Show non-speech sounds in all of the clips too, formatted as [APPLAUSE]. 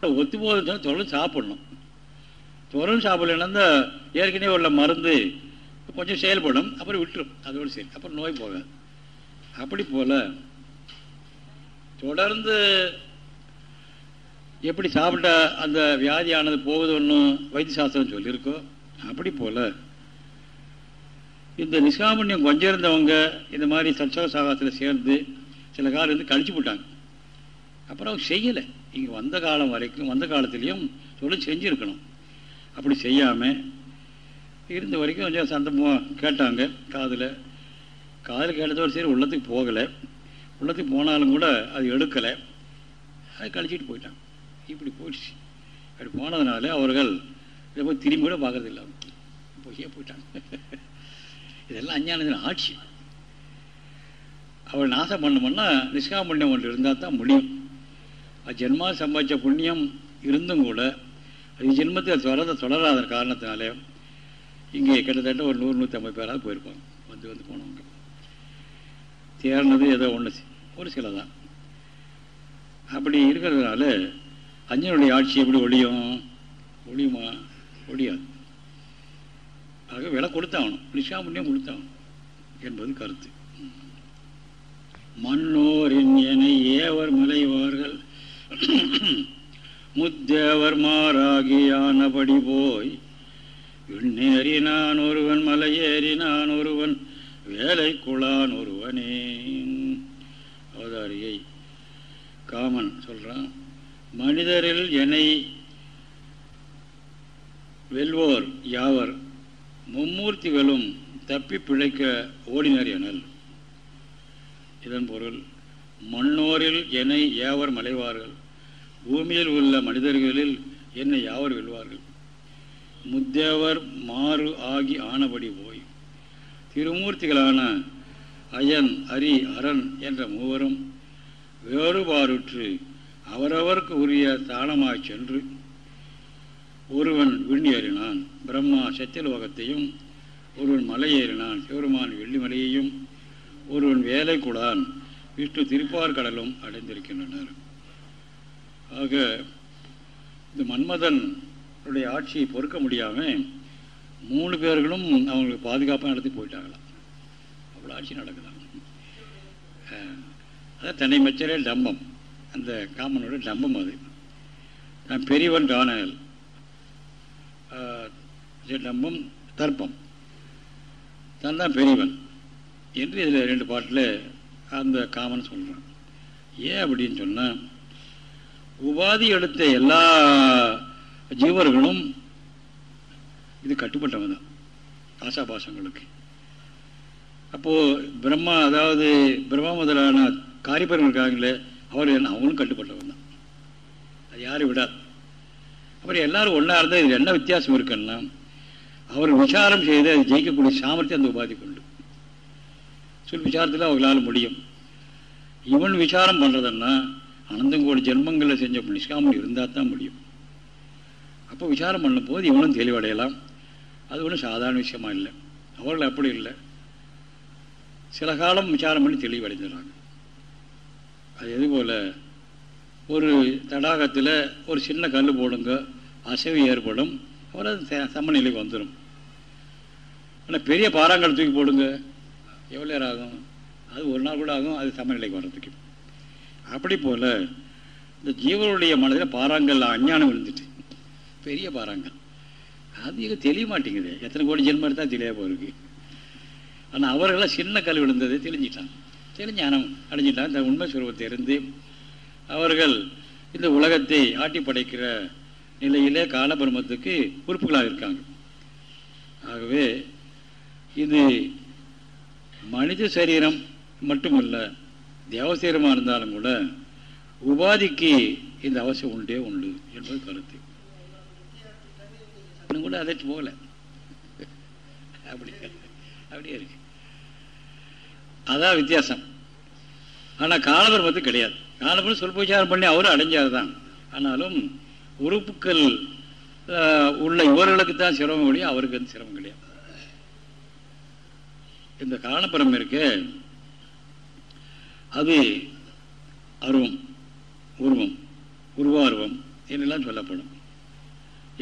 ஒத்து போகுதுன்னு தொடர்ந்து சாப்பிடணும். தொடர்ந்து சாப்பிடலன்னா ஏற்கனவே உள்ள மருந்து கொஞ்சம் செயல்படும் அப்புறம் விட்டுரும். அதோடு சரி. அப்புறம் நோய் போகாது. அப்படி போல் தொடர்ந்து எப்படி சாப்பிட்டா அந்த வியாதியானது போகுது போகுதுன்னு வைத்தியசாஸ்திரம் சொல்லியிருக்கோ அப்படி போல் இந்த நிஷ்காமண்யம் கொஞ்சம் இருந்தவங்க இந்த மாதிரி சச்சக சாகத்தில் சேர்ந்து சில காலம் இருந்து கழிச்சு போட்டாங்க. அப்புறம் அவங்க செய்யலை. நீங்கள் வந்த காலம் வரைக்கும் வந்த காலத்துலேயும் சொல்லி செஞ்சுருக்கணும். அப்படி செய்யாமல் இருந்த வரைக்கும் கொஞ்சம் சந்தமாக கேட்டாங்க காதில். காதில் கேட்டதோடு சரி உள்ளத்துக்கு போகலை. உள்ளத்துக்கு போனாலும் கூட அது எடுக்கலை. அது கழிச்சிட்டு போயிட்டாங்க இப்படி போயிடுச்சு. அப்படி போனதுனால அவர்கள் இதை போய் திரும்பி கூட பார்க்கறதில்ல போயே போயிட்டாங்க. இதெல்லாம் அஞ்ஞானத்தின் ஆட்சி. அவள் நாசம் பண்ணோம்னா நிஷ்காமண்யம் ஒன்று இருந்தால் தான் முடியும். அது ஜென்மா சம்பாதிச்ச புண்ணியம் இருந்தும் கூட அது ஜென்மத்தில் தொடர தொடராத காரணத்தினாலே இங்கே கிட்டத்தட்ட ஒரு நூறு நூற்றி ஐம்பது பேராக போயிருப்பாங்க. வந்து வந்து போனவங்க. தேர்னது ஏதோ ஒன்று ஒரு சில தான் அப்படி இருக்கிறதுனால அஞ்சனுடைய ஆட்சி எப்படி ஒழியும்? ஒழியுமா? ஒழியாது. ஆக விலை கொடுத்தாகணும். நிஷாமுன்னியம் கொடுத்தாகணும் என்பது கருத்து. மன்னோரின் என ஏவர் மலைவார்கள் [COUGHS] முத்தேவர் மாறாகியானபடி போய் விண்ணேறினான் ஒருவன் மலையேறினான் ஒருவன் வேலை குளான் ஒருவனே. அவதாரியை காமன் சொல்றான் மனிதரில் என்னை வெல்வோர் யாவர் மும்மூர்த்திகளும் தப்பி பிழைக்க ஓடினர் எனல். இதன் பொருள் மண்ணோரில் என்னை ஏவர் மலைவார்கள்? பூமியில் உள்ள மனிதர்களில் என்னை யாவர் வெல்வார்கள்? முத்தேவர் மாறு ஆகி ஆனபடி போய். திருமூர்த்திகளான அயன் அரி அரண் என்ற மூவரும் வேறுபாடுற்று அவரவருக்கு உரிய தானமாய் சென்று ஒருவன் விண்ணேறினான் பிரம்மா சத்தியலோகத்தையும் ஒருவன் மலை ஏறினான் சிவருமான் வெள்ளிமலையையும் ஒருவன் வேலை கூடான் விஷ்ணு திருப்பார் கடலும் அடைந்திருக்கின்றனர். ஆக இந்த மன்மதன் ஆட்சியை பொறுக்க முடியாமல் மூணு பேர்களும் அவங்களுக்கு பாதுகாப்பாக நடத்தி போயிட்டாங்களாம். அவ்வளோ ஆட்சி நடக்குதான். அதான் தன்னை மச்சரே டம்பம். அந்த காமனோட டம்பம் அது. நான் பெரியவன் டானல். டம்பம் தர்ப்பம். தான் தான் பெரியவன் என்று இதில் ரெண்டு பாட்டில் அந்த காமன் சொல்கிறான் ஏன் அப்படின்னு சொன்னால் உபாதி எடுத்த எல்லா ஜீவர்களும் இது கட்டுப்பட்டவன் தான். ஆசாபாசங்களுக்கு அப்போது பிரம்மா அதாவது பிரம்மா முதலான காரிபர்கள் இருக்காங்களே அவர் என்ன அவங்களும் கட்டுப்பட்டவன் தான். அது யாரும் விடாது அப்புறம் எல்லாரும் ஒன்றா இருந்தால் இது என்ன வித்தியாசம் இருக்குன்னா அவர் விசாரம் செய்து அது ஜெயிக்கக்கூடிய சாமர்த்தியம் அந்த உபாதி கொண்டு சொல் விசாரத்தில் அவங்களால முடியும். இவன் விசாரம் பண்ணுறதுன்னா அனந்தங்கோடி ஜென்மங்களில் செஞ்ச நிஷ்காமம் இருந்தால் தான் முடியும். அப்போ விசாரம் பண்ணும்போது இவனும் தெளிவடையலாம். அது ஒன்றும் சாதாரண விஷயமா இல்லை. அவர்கள் அப்படி இல்லை. சில காலம் விசாரம் பண்ணி தெளிவடைஞ்சிடறாங்க அது எதுபோல் ஒரு தடாகத்தில் ஒரு சின்ன கல் போடுங்க. அசைவு ஏற்படும். அப்புறம் அது சமநிலைக்கு வந்துடும் ஆனால் பெரிய பாறாங்கல் தூக்கி போடுங்க. எவ்வளோ நேரம் ஆகும்? அது ஒரு நாள் கூட ஆகும். அது சமநிலைக்கு வர்றதுக்கு. அப்படி போல் இந்த ஜீவனுடைய மனதில் பாறாங்கல் அஞ்ஞானம் இருந்துட்டு பெரிய பாறாங்கல். அது இங்கே தெரிய மாட்டேங்குது. எத்தனை கோடி ஜென்மம் எடுத்தால் தெளிவாக போயிருக்கு ஆனால் அவர்களாம் சின்ன கல் விழுந்தது தெளிஞ்சிட்டாங்க. தெளிஞ்சானம் அடைஞ்சிட்டாங்க. தன் உண்மை சுரூபத்தை இருந்து அவர்கள் இந்த உலகத்தை ஆட்டி படைக்கிற நிலையிலே காலபிரமத்துக்கு உறுப்புகளாக இருக்காங்க. ஆகவே இது மனித சரீரம் மட்டுமல்ல தேவசீரமாக இருந்தாலும் கூட உபாதிக்கு இந்த அவசியம் உண்டே உண்டு என்பது கருத்து. இன்னும் கூட அதை போகல. அப்படி அப்படியே இருக்கு. அதான் வித்தியாசம். ஆனால் காலபர்மத்து கிடையாது. காலபுரம் சொல்போச்சாரம் பண்ணி அவரும் அடைஞ்சார் தான் ஆனாலும் உறுப்புக்கள் உள்ள இவர்களுக்கு தான் சிரமம் கிடையாது அவருக்கு வந்து சிரமம் கிடையாது. இந்த காரணபுரம் இருக்கு. அது அருவம் உருவம் உருவாருவம் என்றெல்லாம் சொல்லப்படும்.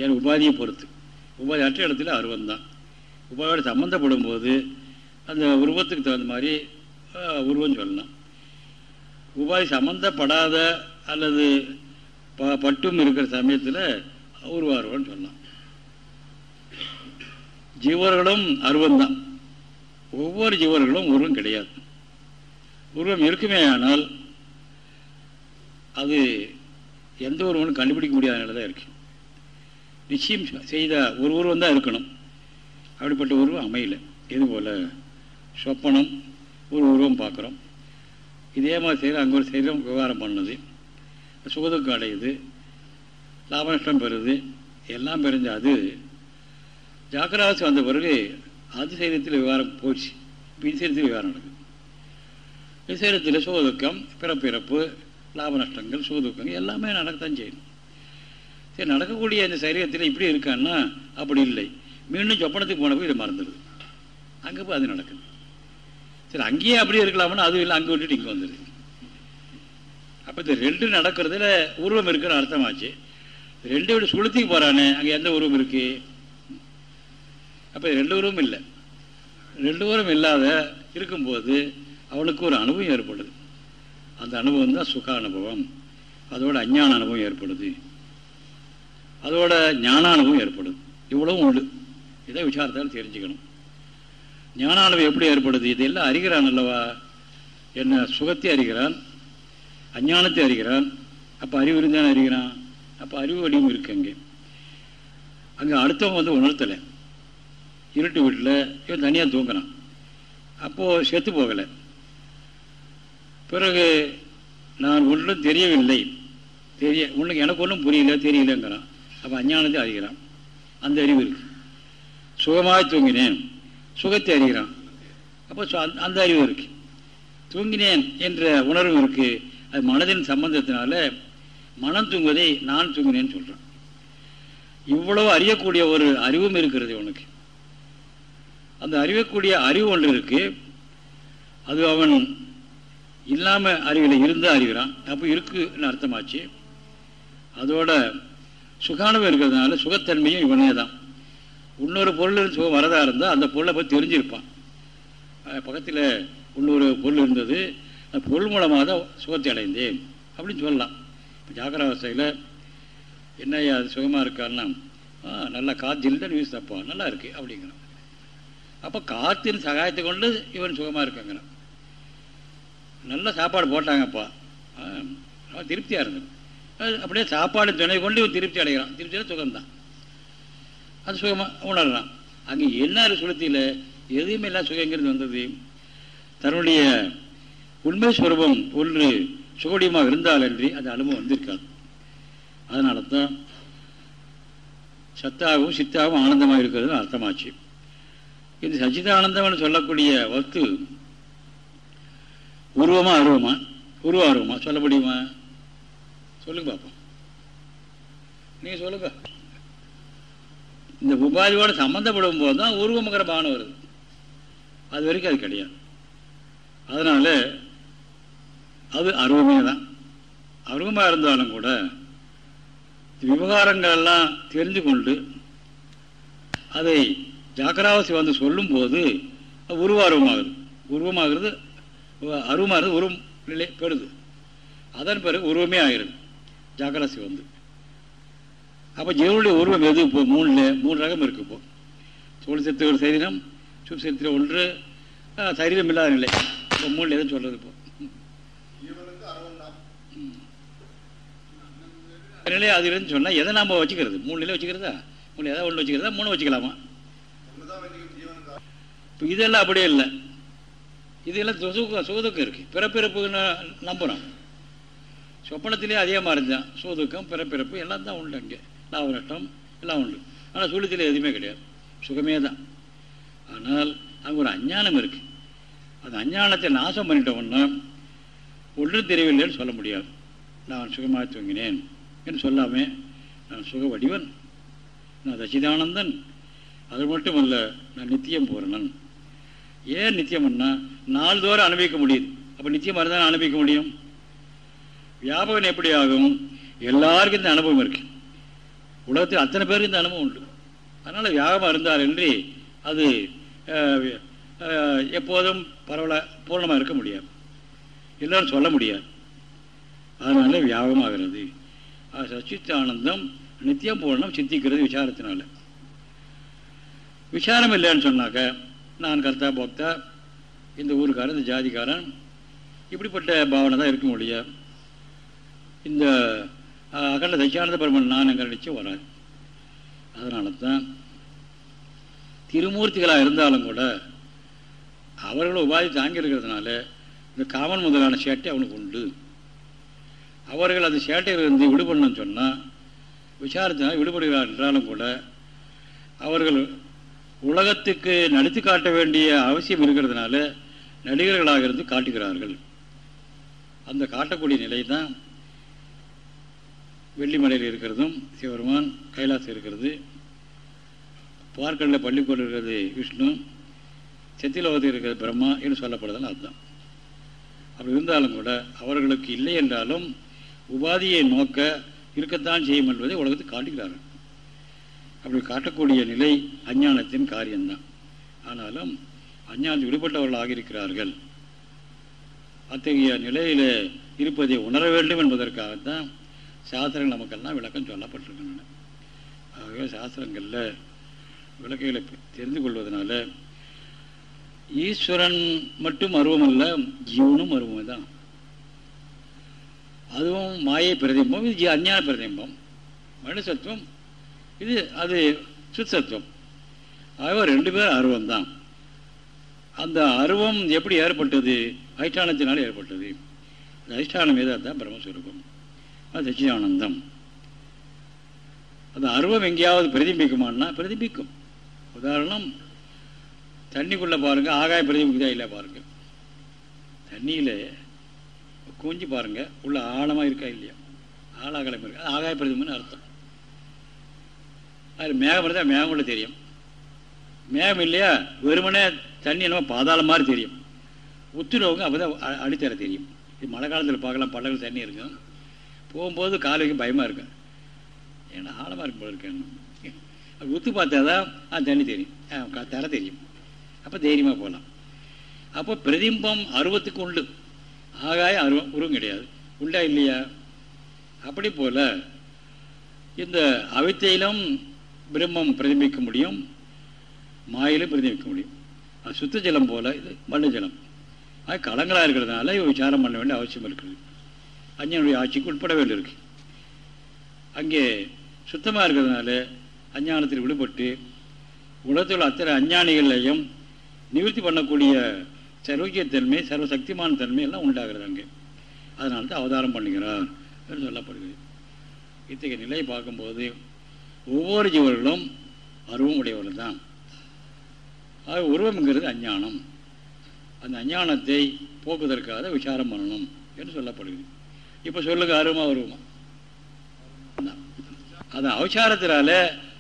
ஏன் உபாதியை பொறுத்து. உபாதி அற்ற இடத்துல அருவம் தான் உபாதியோடு சம்மந்தப்படும் போது அந்த உருவத்துக்கு தகுந்த மாதிரி உருவம் சொல்லலாம். உபாதி சம்மந்தப்படாத அல்லது ப பட்டும் இருக்கிற சமயத்தில் உருவாருவன்னு சொல்லலாம். ஜீவர்களும் அருவந்தான் ஒவ்வொரு ஜீவர்களும் உருவம் கிடையாது. உருவம் இருக்குமே ஆனால் அது எந்த ஒருவனும் கண்டுபிடிக்க முடியாத தான் இருக்கு. நிச்சயம் செய்த ஒரு உருவம் தான் இருக்கணும். அப்படிப்பட்ட உருவம் அமையல. இதுபோல் சொப்பனம் ஒரு உருவம் பார்க்குறோம். இதே மாதிரி செய்கிற அங்கே ஒரு சரீரம் விவகாரம் பண்ணுது. சுகதுக்கம் அடையுது லாப நஷ்டம் பெறுது எல்லாம் பெருஞ்ச அது ஜாக்கிராசி வந்த பிறகு அது சைரத்தில் விவகாரம் போச்சு. பின் சைரத்தில் விவகாரம் நடக்கும் இது சுகதுக்கம் பிறப்பிறப்பு லாப நஷ்டங்கள் சுகதுக்கங்கள் எல்லாமே நடக்கத்தான் செய்யணும் சரி நடக்கக்கூடிய இந்த சரீரத்தில் இப்படி இருக்கான்னா அப்படி இல்லை. மீண்டும் சொப்பனத்துக்கு போனப்போ இது மறந்துடுது. அங்கே போய் அது நடக்குது. சரி அங்கேயே அப்படியே இருக்கலாம்னா அதுவும் இல்லை அங்கே விட்டுட்டு இங்கே வந்துடுது. அப்போ இந்த ரெண்டு நடக்கிறதுல உருவம் இருக்குன்னு அர்த்தமாச்சு. ரெண்டு விட சுளுத்திக்கு போகிறானே அங்கே எந்த உருவம் இருக்கு? அப்போ ரெண்டு உருவம் இல்லை. ரெண்டு உருவம் இல்லாத இருக்கும்போது அவளுக்கு ஒரு அனுபவம் ஏற்படுது. அந்த அனுபவம் தான் சுக அனுபவம் அதோட அஞ்ஞான அனுபவம் ஏற்படுது. அதோட ஞான அனுபவம் ஏற்படுது. இவ்வளவும் உண்டு. இதை விசாரத்தால் தெரிஞ்சுக்கணும். ஞான அனுபவம் எப்படி ஏற்படுது? இதெல்லாம் அறிகிறான் அல்லவா? என்ன சுகத்தை அறிகிறான் அஞ்ஞானத்தை அறிகிறான் அப்போ அறிவு இருந்தானே அறிகிறான்? அப்போ அறிவு வடிவம் இருக்கு அங்கே. அங்கே அடுத்தவன் வந்து உணர்த்தலை. இருட்டு வீட்டில் இவன் தனியாக தூங்குறான். அப்போது செத்து போகலை. பிறகு நான் ஒன்றும் தெரியவில்லை. தெரிய ஒன்றுக்கு எனக்கு ஒன்றும் புரியல தெரியலங்கிறான். அப்போ அஞ்ஞானத்தை அறிகிறான். அந்த அறிவு இருக்கு. சுகமாக தூங்கினேன். சுகத்தை அறிகிறான். அப்போ அந்த அறிவு இருக்கு. தூங்கினேன் என்ற உணர்வு இருக்கு. அது மனதின் சம்பந்தத்தினால மனம் தூங்குவதை நான் தூங்கினேன்னு சொல்கிறான் இவ்வளவு அறியக்கூடிய ஒரு அறிவும் இருக்கிறது உனக்கு. அந்த அறியக்கூடிய அறிவு ஒன்று இருக்குது அது அவன் இல்லாமல் அறிவில் இருந்தால் அறிகிறான் அப்போ இருக்குன்னு அர்த்தமாச்சு. அதோட சுகானுவம் இருக்கிறதுனால சுகத்தன்மையும் இவனே தான். இன்னொரு பொருள் சுகம் வரதா இருந்தால் அந்த பொருளை பற்றி தெரிஞ்சிருப்பான். பக்கத்தில் இன்னொரு பொருள் இருந்தது. அந்த பொருள் மூலமாக தான் சுகத்தை அடைந்தேன். அப்படின்னு சொல்லலாம். இப்போ ஜாக்கிராவஸ்தையில் என்ன அது சுகமாக இருக்கான்னா நல்லா காற்று தான் நியூஸ் தப்பான். நல்லா இருக்குது அப்படிங்கிறான். அப்போ காற்றின் சகாயத்தை கொண்டு இவன் சுகமாக இருக்காங்கிறான். நல்ல சாப்பாடு போட்டாங்கப்பா. திருப்தியாக இருந்தது. அப்படியே சாப்பாடு துணை கொண்டு இவன் திருப்தி அடைகிறான். திருப்தியில் சுகம்தான். அது சுகமாக உணர்றான் அங்கே என்ன சுழத்தியில் எதுவுமே எல்லாம் சுகங்கிறது வந்தது? தன்னுடைய உண்மை சுரூபம் ஒன்று சுகடியமாக இருந்தாலன்றி அந்த அனுபவம் வந்திருக்காது. அதனால தான் சத்தாகவும் சித்தாகவும் ஆனந்தமாக இருக்கிறதுன்னு அர்த்தமாச்சு. இந்த சச்சிதானந்தம்னு சொல்லக்கூடிய வஸ்து உருவமா அருவமா? உருவ அருவமா? சொல்ல முடியுமா? சொல்லுங்க பார்ப்போம் நீங்கள் சொல்லுங்க. இந்த உபாதியோட சம்மந்தப்படும் போது தான் உருவமுகிற பானம் வருது. அது வரைக்கும் அது கிடையாது. அதனால அது அருவமே தான். அருவமாக இருந்தாலும் கூட விவகாரங்களெல்லாம் தெரிஞ்சு கொண்டு அதை ஜாக்கிராவசி வந்து சொல்லும்போது உருவார்வமாகுது உருவமாகிறது அருவமாகிறது உருவம் நிலை பெறுது. அதன் பிறகு உருவமே ஆகிறது. ஜாகராசி வந்து. அப்போ ஜீவனுடைய உருவம் எது? இப்போ மூணில் மூணு ரகம் இருக்கு இப்போ. சோழ சத்து ஒரு சரீரம் சுப் சத்திர ஒன்று சரீரம் இல்லாத நிலை. இப்போ மூணில் எதுவும் சொல்கிறது இப்போ. நிலை அது இல்லைன்னு சொன்னால் எதை நாம் வச்சுக்கிறது? மூணு நிலை வச்சுக்கிறதா? மூணு எதாவது ஒன்று வச்சுக்கிறதா? மூணு வச்சுக்கலாமா? இப்போ இதெல்லாம் அப்படியே இல்லை. இதெல்லாம் சுதுக்கம் சுதுக்கம் இருக்குது பிறப்பிறப்புன்னு நம்புகிறோம் சொப்பனத்திலே அதிகமாக இருந்தான் சுதுக்கம் பிறப்பிறப்பு எல்லாம் தான் உண்டு அங்கே. லாப எல்லாம் உண்டு. ஆனால் சூழ்நிலை எதுவுமே கிடையாது. சுகமே தான். ஆனால் அங்கே ஒரு அஞ்ஞானம் இருக்குது அந்த அஞ்ஞானத்தை நாசம் பண்ணிட்டோம்னா ஒன்றும் தெரியவில்லைன்னு சொல்ல முடியாது. நான் சுகமாக தூங்கினேன் என்று சொல்லாமே நான் சுக வடிவன். நான் சச்சிதானந்தன் அது மட்டும் அல்ல நான் நித்தியம் பூரணன். ஏன் நித்தியம்னா நாள்தோறும் அனுபவிக்க முடியுது. அப்போ நிச்சயமாக இருந்தால் அனுபவிக்க முடியும். வியாபகம் எப்படி ஆகும் எல்லாருக்கும் இந்த அனுபவம் இருக்கு. உலகத்தில் அத்தனை பேருக்கு இந்த அனுபவம் உண்டு. அதனால் வியாகமாக இருந்தார் என்று அது எப்போதும் பரவல பூர்ணமாக இருக்க முடியாது. எல்லோரும் சொல்ல முடியாது. அதனால வியாபகமாகிறது. சச்சித் ஆனந்தம் நித்தியம் பூர்ணம் சித்திக்கிறது விசாரத்தினால. விசாரம் இல்லைன்னு சொன்னாக்க நான் கர்த்தா போக்தா இந்த ஊருக்காரன் இந்த ஜாதிக்காரன் இப்படிப்பட்ட பாவனை தான் இருக்க முடியும் இந்த அகண்ட சச்சியானந்த பெருமன் நான் எங்கள் நிச்சயம் வராது. அதனால தான் திருமூர்த்திகளாக இருந்தாலும் கூட அவர்களை உபாதி தாங்கி இருக்கிறதுனால இந்த காமன் முதலான சேட்டை அவனுக்கு உண்டு. அவர்கள் அந்த சேட்டையிலிருந்து விடுபடணும்னு சொன்னால் விசாரத்தினால் விடுபடுகிறார் என்றாலும் கூட அவர்கள் உலகத்துக்கு நடித்து காட்ட வேண்டிய அவசியம் இருக்கிறதுனால நடிகர்களாக இருந்து காட்டுகிறார்கள். அந்த காட்டக்கூடிய நிலை தான் வெள்ளிமலையில் இருக்கிறதும் சிவருமான் கைலாசம் இருக்கிறது பார்க்கடலில் பள்ளிக்கோடு இருக்கிறது விஷ்ணு செத்திலோகத்தில் இருக்கிறது பிரம்மா என்று சொல்லப்படுதல் அதுதான். அப்படி இருந்தாலும் கூட அவர்களுக்கு இல்லை என்றாலும் உபாதியை நோக்க இருக்கத்தான் செய்யும் என்பதை உலகத்துக்கு காட்டுகிறார்கள். அப்படி காட்டக்கூடிய நிலை அஞ்ஞானத்தின் காரியம்தான். ஆனாலும் அஞ்ஞானத்தில் விடுபட்டவர்களாக இருக்கிறார்கள் அத்தகைய நிலையில் இருப்பதை உணர வேண்டும் என்பதற்காகத்தான் சாஸ்திரங்கள் நமக்கெல்லாம் விளக்கம் சொல்லப்பட்டிருக்கின்றன. ஆகவே சாஸ்திரங்களில் விளக்குகளை தெரிந்து கொள்வதனால ஈஸ்வரன் மட்டும் அருவமல்ல ஜீவனும் அருவம் தான் அதுவும் மாயை பிரதிம்பம் இது அஞ்ஞான பிரதிம்பம் மனுசத்துவம் இது அது சுத்தத்துவம் ஆகவே ரெண்டு பேரும் அருவம் தான் அந்த அருவம் எப்படி ஏற்பட்டது? அதிஷ்டானத்தினால் ஏற்பட்டது. அந்த அதிஷ்டானம் ஏதா தான் பிரம்மஸ்வரூபம். அது சச்சிதானந்தம். அந்த அருவம் எங்கேயாவது பிரதிபிக்குமான்னா பிரதிபிக்கும். உதாரணம் தண்ணிக்குள்ளே பாருங்கள் ஆகாய பிரதிபிக்குதா இல்லை பாருங்கள் தண்ணியில் கூஞ்சி பாருங்கள் உள்ள ஆழமாக இருக்கா இல்லையா? ஆழாகலம் இருக்கா. ஆகாய பிரதிபம்னு அர்த்தம். அது மேகம் இருந்தால் மேகம் கூட தெரியும். மேகம் இல்லையா? வெறுமனே தண்ணி என்னமோ பாதாளம் மாதிரி தெரியும். உத்துறவங்க அப்போ தான் அடித்தர தெரியும். இது மழை காலத்தில் பார்க்கலாம் பள்ளங்கள் தண்ணி இருக்கும். போகும்போது கால் பயமாக இருக்கும். ஏன்னா ஆழமாக இருக்கும் போல இருக்கு. உத்து பார்த்தா தான் ஆ தண்ணி தெரியும். தர தெரியும். அப்போ தைரியமாக போகலாம் அப்போ பிரதிம்பம் அருவத்துக்கு உண்டு. ஆகாய அருவம் உருவம் கிடையாது. உண்டா இல்லையா? அப்படி போல் இந்த அவித்தையிலும் பிரம்மம் பிரதிபிக்க முடியும் மாயிலும் பிரதிபிக்க முடியும். சுத்த ஜலம் போல் இது மண்ணு ஜலம். அது களங்களாக இருக்கிறதுனால இவ விசாரம் பண்ண வேண்டிய அவசியம் இருக்குது. அஞ்ஞனுடைய ஆட்சிக்கு உட்பட வேண்டியிருக்கு. அங்கே சுத்தமாக இருக்கிறதுனால அஞ்ஞானத்தில் விடுபட்டு உலகத்தில் உள்ள அத்தனை அஞ்ஞானிகளையும் நிவர்த்தி பண்ணக்கூடிய சர்வக்கியத்தன்மை சர்வசக்திமான தன்மை எல்லாம் உண்டாகிறது அங்கே. அதனால தான் அவதாரம் பண்ணுகிறார் என்று சொல்லப்படுகிறது. இத்தகைய நிலையை பார்க்கும்போது ஒவ்வொரு ஜீவர்களும் அருவம் உடையவர்கள் தான். ஆக உருவம்ங்கிறது அஞ்ஞானம். அந்த அஞ்ஞானத்தை போக்குவதற்காக விசாரம் பண்ணணும் என்று சொல்லப்படுகிறது. இப்போ சொல்லுங்க அருமா உருவமா அது அவசாரத்தினால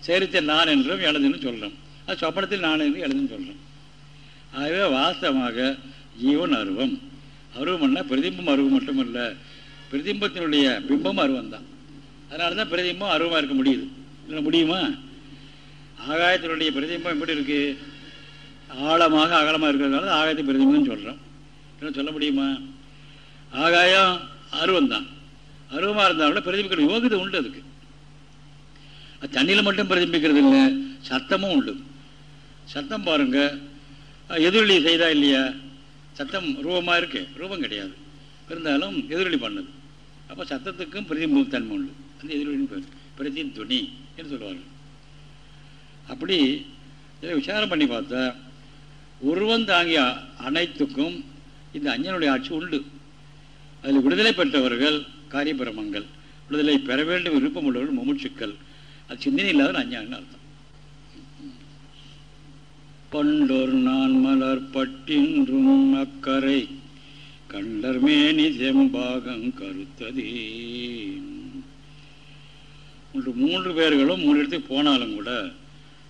சரித்த நான் என்றும் எழுதுன்னு சொல்கிறோம் அது சொப்பனத்தில் நான் என்று எழுதுன்னு சொல்கிறோம் ஆகவே வாஸ்தவமாக ஜீவன் அருவம். அருவம்னா பிரதிம்பம் அருவம் மட்டுமல்ல பிரதிம்பத்தினுடைய பிம்பம் அருவம் தான். அதனால தான் பிரதிம்பம் அருவமாக இருக்க முடியுது. இல்லை முடியுமா? ஆகாயத்தினுடைய பிரதிம்பம் எப்படி இருக்குது ஆழமாக அகலமாக இருக்கிறதுனால ஆகாயத்தை பிரதிபம்னு சொல்கிறோம் என்ன சொல்ல முடியுமா? ஆகாயம் அருவம் தான் அருவமாக இருந்தாலும் பிரதிபிக்கிற யோகிதை உண்டு அதுக்கு. அது தண்ணியில் மட்டும் பிரதிபிக்கிறது இல்லை சத்தமும் உண்டு. சத்தம் பாருங்க. எதிரொலி செய்தா இல்லையா? சத்தம் ரூபமாக இருக்கு. ரூபம் கிடையாது. இருந்தாலும் எதிரொலி பண்ணுது. அப்போ சத்தத்துக்கும் பிரதிபிம்பம் தன்மை உண்டு. அந்த எதிரொலின்னு பேர். பிரதி துணி என்று சொல்லுவார்கள். அப்படி இதை விசாரம் பண்ணி பார்த்தா உருவம் தாங்கிய அனைத்துக்கும் இந்த அஞ்சனுடைய ஆட்சி உண்டு. அதில் விடுதலை பெற்றவர்கள் காரியபிரமங்கள் விடுதலை பெற வேண்டும் விருப்பம் உள்ளவர்கள் முமுட்சுக்கள். அது சிந்தனை இல்லாத அஞ்ஞான்னு அர்த்தம். பண்டோர் நான் மலர் பட்டின்றும் அக்கறை கண்டர் மேனி செம்பாகம் கருத்ததே மூன்று பேர்களும் மூணு இடத்துக்கு போனாலும் கூட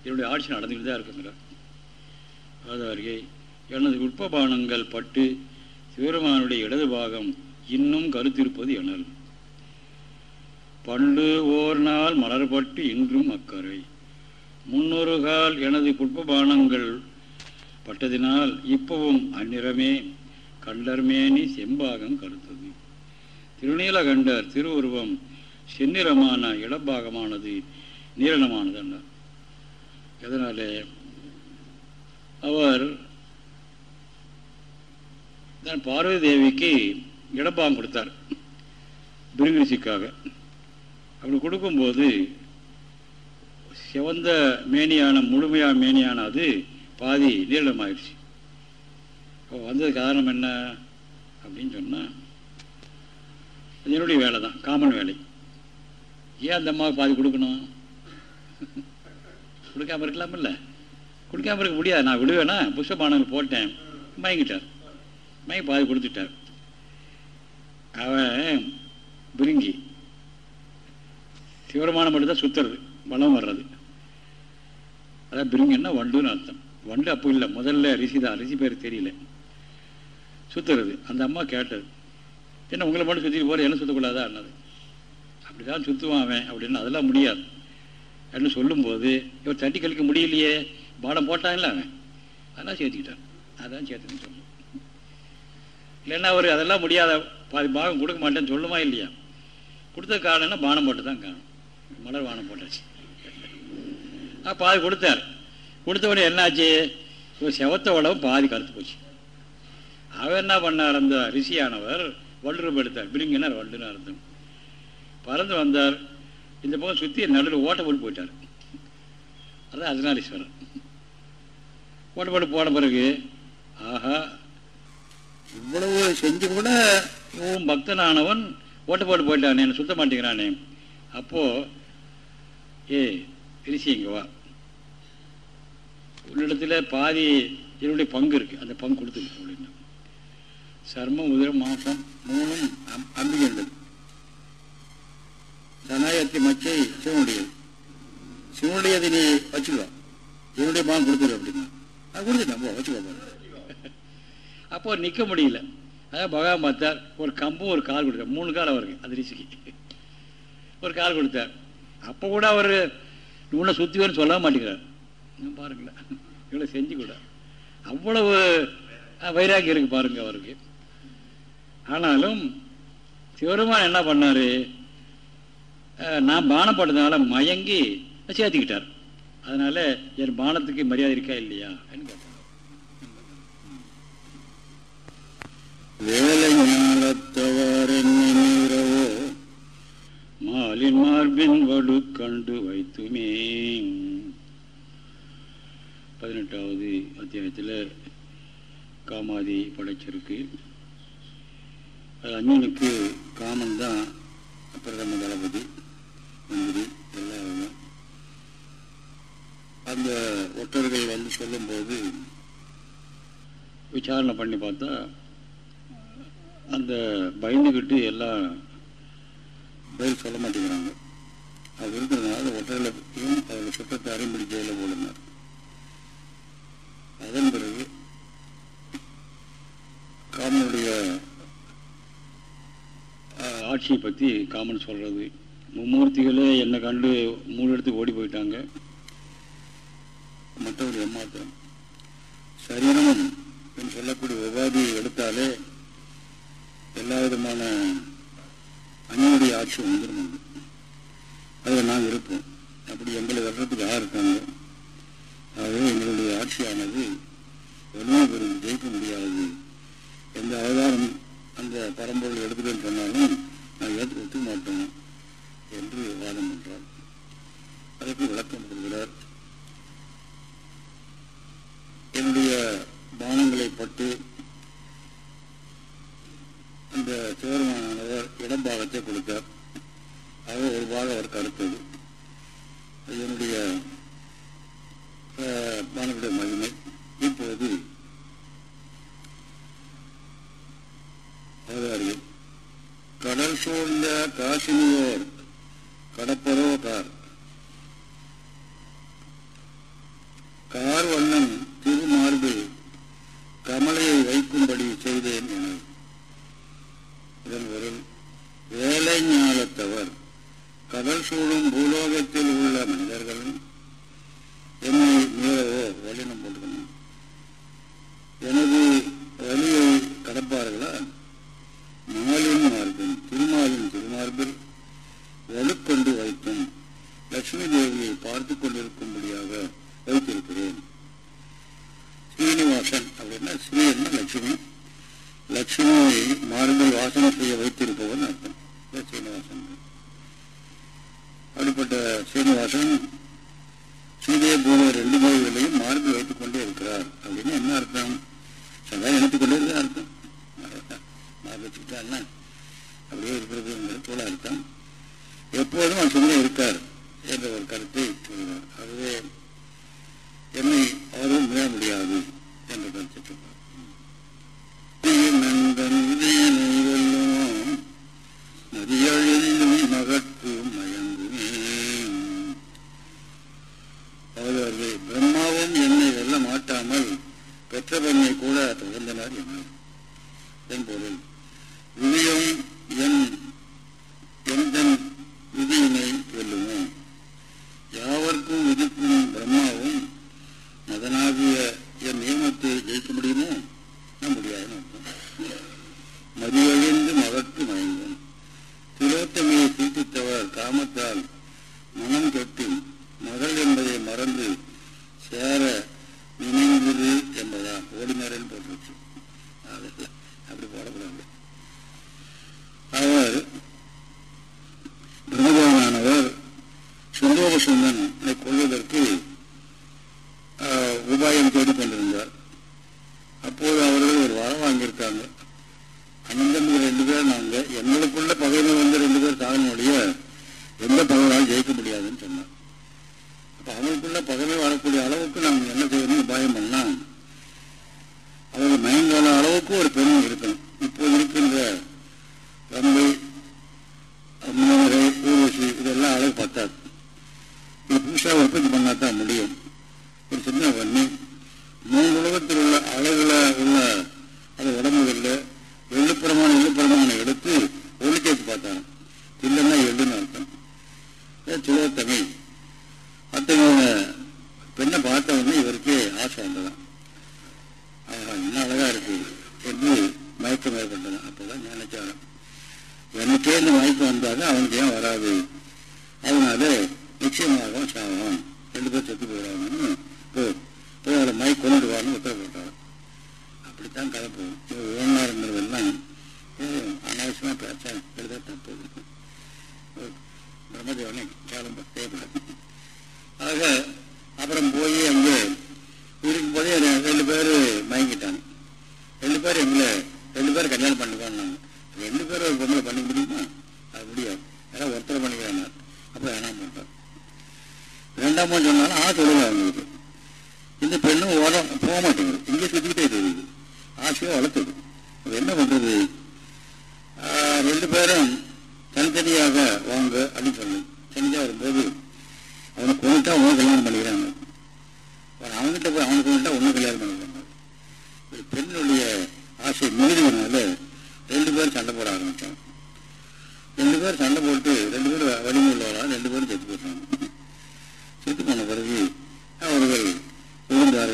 என்னுடைய ஆட்சி நடந்துக்கிட்டு தான் இருக்குங்கிறார். ஆதார்கே எனது உட்பபானங்கள் பட்டு சிவருமானுடைய இடது பாகம் இன்னும் கருத்திருப்பது எனல். பண்டு ஓர் நாள் மலர்பட்டு இன்றும் அக்கறை. முன்னொரு கால் எனது புட்பபானங்கள் பட்டதினால் இப்பவும் அந்நிறமே கண்டர்மேனி செம்பாகம் கருத்தது. திருநீலகண்டர் திருவுருவம் செந்நிறமான இடப்பாகமானது நீரணமானது அண்ணார் எதனாலே? அவர் தான் பார்வதி தேவிக்கு இடப்பாகம் கொடுத்தார். பிருங்கிரிசிக்காக அப்படி கொடுக்கும்போது சிவந்த மேனியான முழுமையாக மேனியான அது பாதி நீளமாயிடுச்சு அப்போ வந்தது காரணம் என்ன அப்படின்னு சொன்னால் அது என்னுடைய வேலை தான் காமன் வேலை. ஏன் அந்த அம்மாவுக்கு பாதி கொடுக்கணும்? கொடுக்காம இருக்கலாமில்ல? குடிக்காமல் இருக்க முடியாது. நான் விடுவேனா? புஷ்பபானங்கள் போட்டேன். மயங்கிட்டார். மயங்கி பாதி கொடுத்துட்டார். அவன் பிரிங்கி தீவிரமான மட்டும்தான் சுத்துறது. பலம் வர்றது. அதான் பிரிங்கன்னா வண்டுன்னு அர்த்தம். வண்டு அப்போ இல்லை. முதல்ல ரிசி தான். ரிசி பேர் தெரியல. சுத்துறது. அந்த அம்மா கேட்டது. என்ன உங்களை மட்டும் சுற்றிட்டு போகிற என்ன சுற்றக்கூடாதா அண்ணது அப்படி தான் சுற்றுவான் அவன். அப்படின்னு அதெல்லாம் முடியாது. அப்படின்னு சொல்லும்போது இவர் தட்டி கழிக்க முடியலையே. பாடம் போட்டான்ல அவன். அதெல்லாம் சேர்த்துக்கிட்டான். அதான் சேர்த்துன்னு சொல்லுவோம் இல்லைன்னா அவர் அதெல்லாம் முடியாத பாதி பாகம் கொடுக்க மாட்டேன்னு சொல்லுமா இல்லையா? கொடுத்த காரணம்னா பானம் போட்டு தான் காணும். மலர் வானம் போட்டாச்சு. பாதி கொடுத்தார். கொடுத்தவொடனே என்னாச்சு? ஒரு செவத்த உடம்பு பாதி கருத்து போச்சு. அவர் என்ன பண்ணார்? அந்த ரிஷியானவர் வல்லுரூபம் எடுத்தார். பிரிங்கினார் வல்லுன்னு அர்த்தம் பறந்து வந்தார். இந்த பக்கம் சுற்றி நடுவில் ஓட்ட போட்டு போயிட்டார். அதான் அர்த்தநாரீஸ்வரர். ஓட்ட போட்டு போன பிறகு ஆஹா இவ்வளவு செஞ்சு கூட இவன் பக்தனானவன் ஓட்டுப்பாடு போட்டு போயிட்டானே என்ன சுத்த மாட்டேங்கிறானே. அப்போது ஏ ரிஷி இங்கே வா. உன்னிடத்துல பாதி என்னுடைய பங்கு இருக்குது அந்த பங்கு கொடுத்துருக்கு அப்படின்னா. சர்மம் உதிரம் மாசம் மூணும் அம்பிகை தனாயத்தி மச்சை சிவனுடையது. சிவனுடையது நீ வச்சுக்கலாம் என்னுடைய பங்கு கொடுத்துரு அப்படின்னா. கொடுத்துட்டேன் போ வச்சுக்கோ அப்போ. [LAUGHS] நிற்க முடியல. அதான் பகவான் பார்த்தார் ஒரு கம்பும் ஒரு கால் கொடுத்தார். மூணு கால் அவருக்கு அது ரிஷிக்கு ஒரு கால் கொடுத்தார். அப்போ கூட அவர் உன்னை சுற்றி வரும் சொல்ல மாட்டேங்கிறார். பாருங்களேன். இவ்வளோ செஞ்சு கூட. அவ்வளவு வைராக்கியம் இருக்கு பாருங்க அவருக்கு. ஆனாலும் சிவருமான் என்ன பண்ணாரு? நான் பானம் போட்டதுனால மயங்கி சேர்த்துக்கிட்டார். அதனால என் பானத்துக்கு மரியாதை இருக்கா இல்லையா கேட்டார் வேலை ஞானத்தவர் நீரவோ மாலின் மார்பின் வடு கண்டு வைத்துமே பதினெட்டாவது அத்தியாயத்தில் காமாதி படைச்சிருக்கு. அது அஞ்சனுக்கு காமன் தான் பிரதம தளபதி மந்திரி எல்லாம் அந்த ஒற்றர்கள் வந்து சொல்லும்போது விசாரணை பண்ணி பார்த்தா அந்த பயந்துக்கிட்டு எல்லாம் பதில் சொல்ல மாட்டேங்கிறாங்க. அது இருக்கிறதுனால ஒற்றர்களை அதில் சுற்றத்தை அறிம்படி ஜெயில போடுனார் அதன் பிறகு காமனுடைய ஆட்சியை பற்றி காமன் சொல்கிறது மும்மூர்த்திகளே என்னை கண்டு மூணு இடத்துக்கு ஓடி போயிட்டாங்க. மற்றவர்கள் ஏமாத்திரம் சரீரமும் என்று சொல்லக்கூடிய உபாதியை எடுத்தாலே எல்லா விதமான அந்நியுடைய ஆட்சி வந்துடும் அதில் நாங்கள் இருப்போம். அப்படி எங்களை வர்றதுக்கு யார் இருக்காங்க? ஆகவே எங்களுடைய ஆட்சியானது வலிமை பெறும் ஜெயிக்க முடியாது. எந்த அவதாரம் அந்த பரம்பொருள் எடுத்துக்கன்னு சொன்னாலும் நான் ஏற்று ஒத்துக்க மாட்டோம் என்று வாதம் பண்ணுறார் அதற்கு விளக்கம் கொடுக்கிறார்.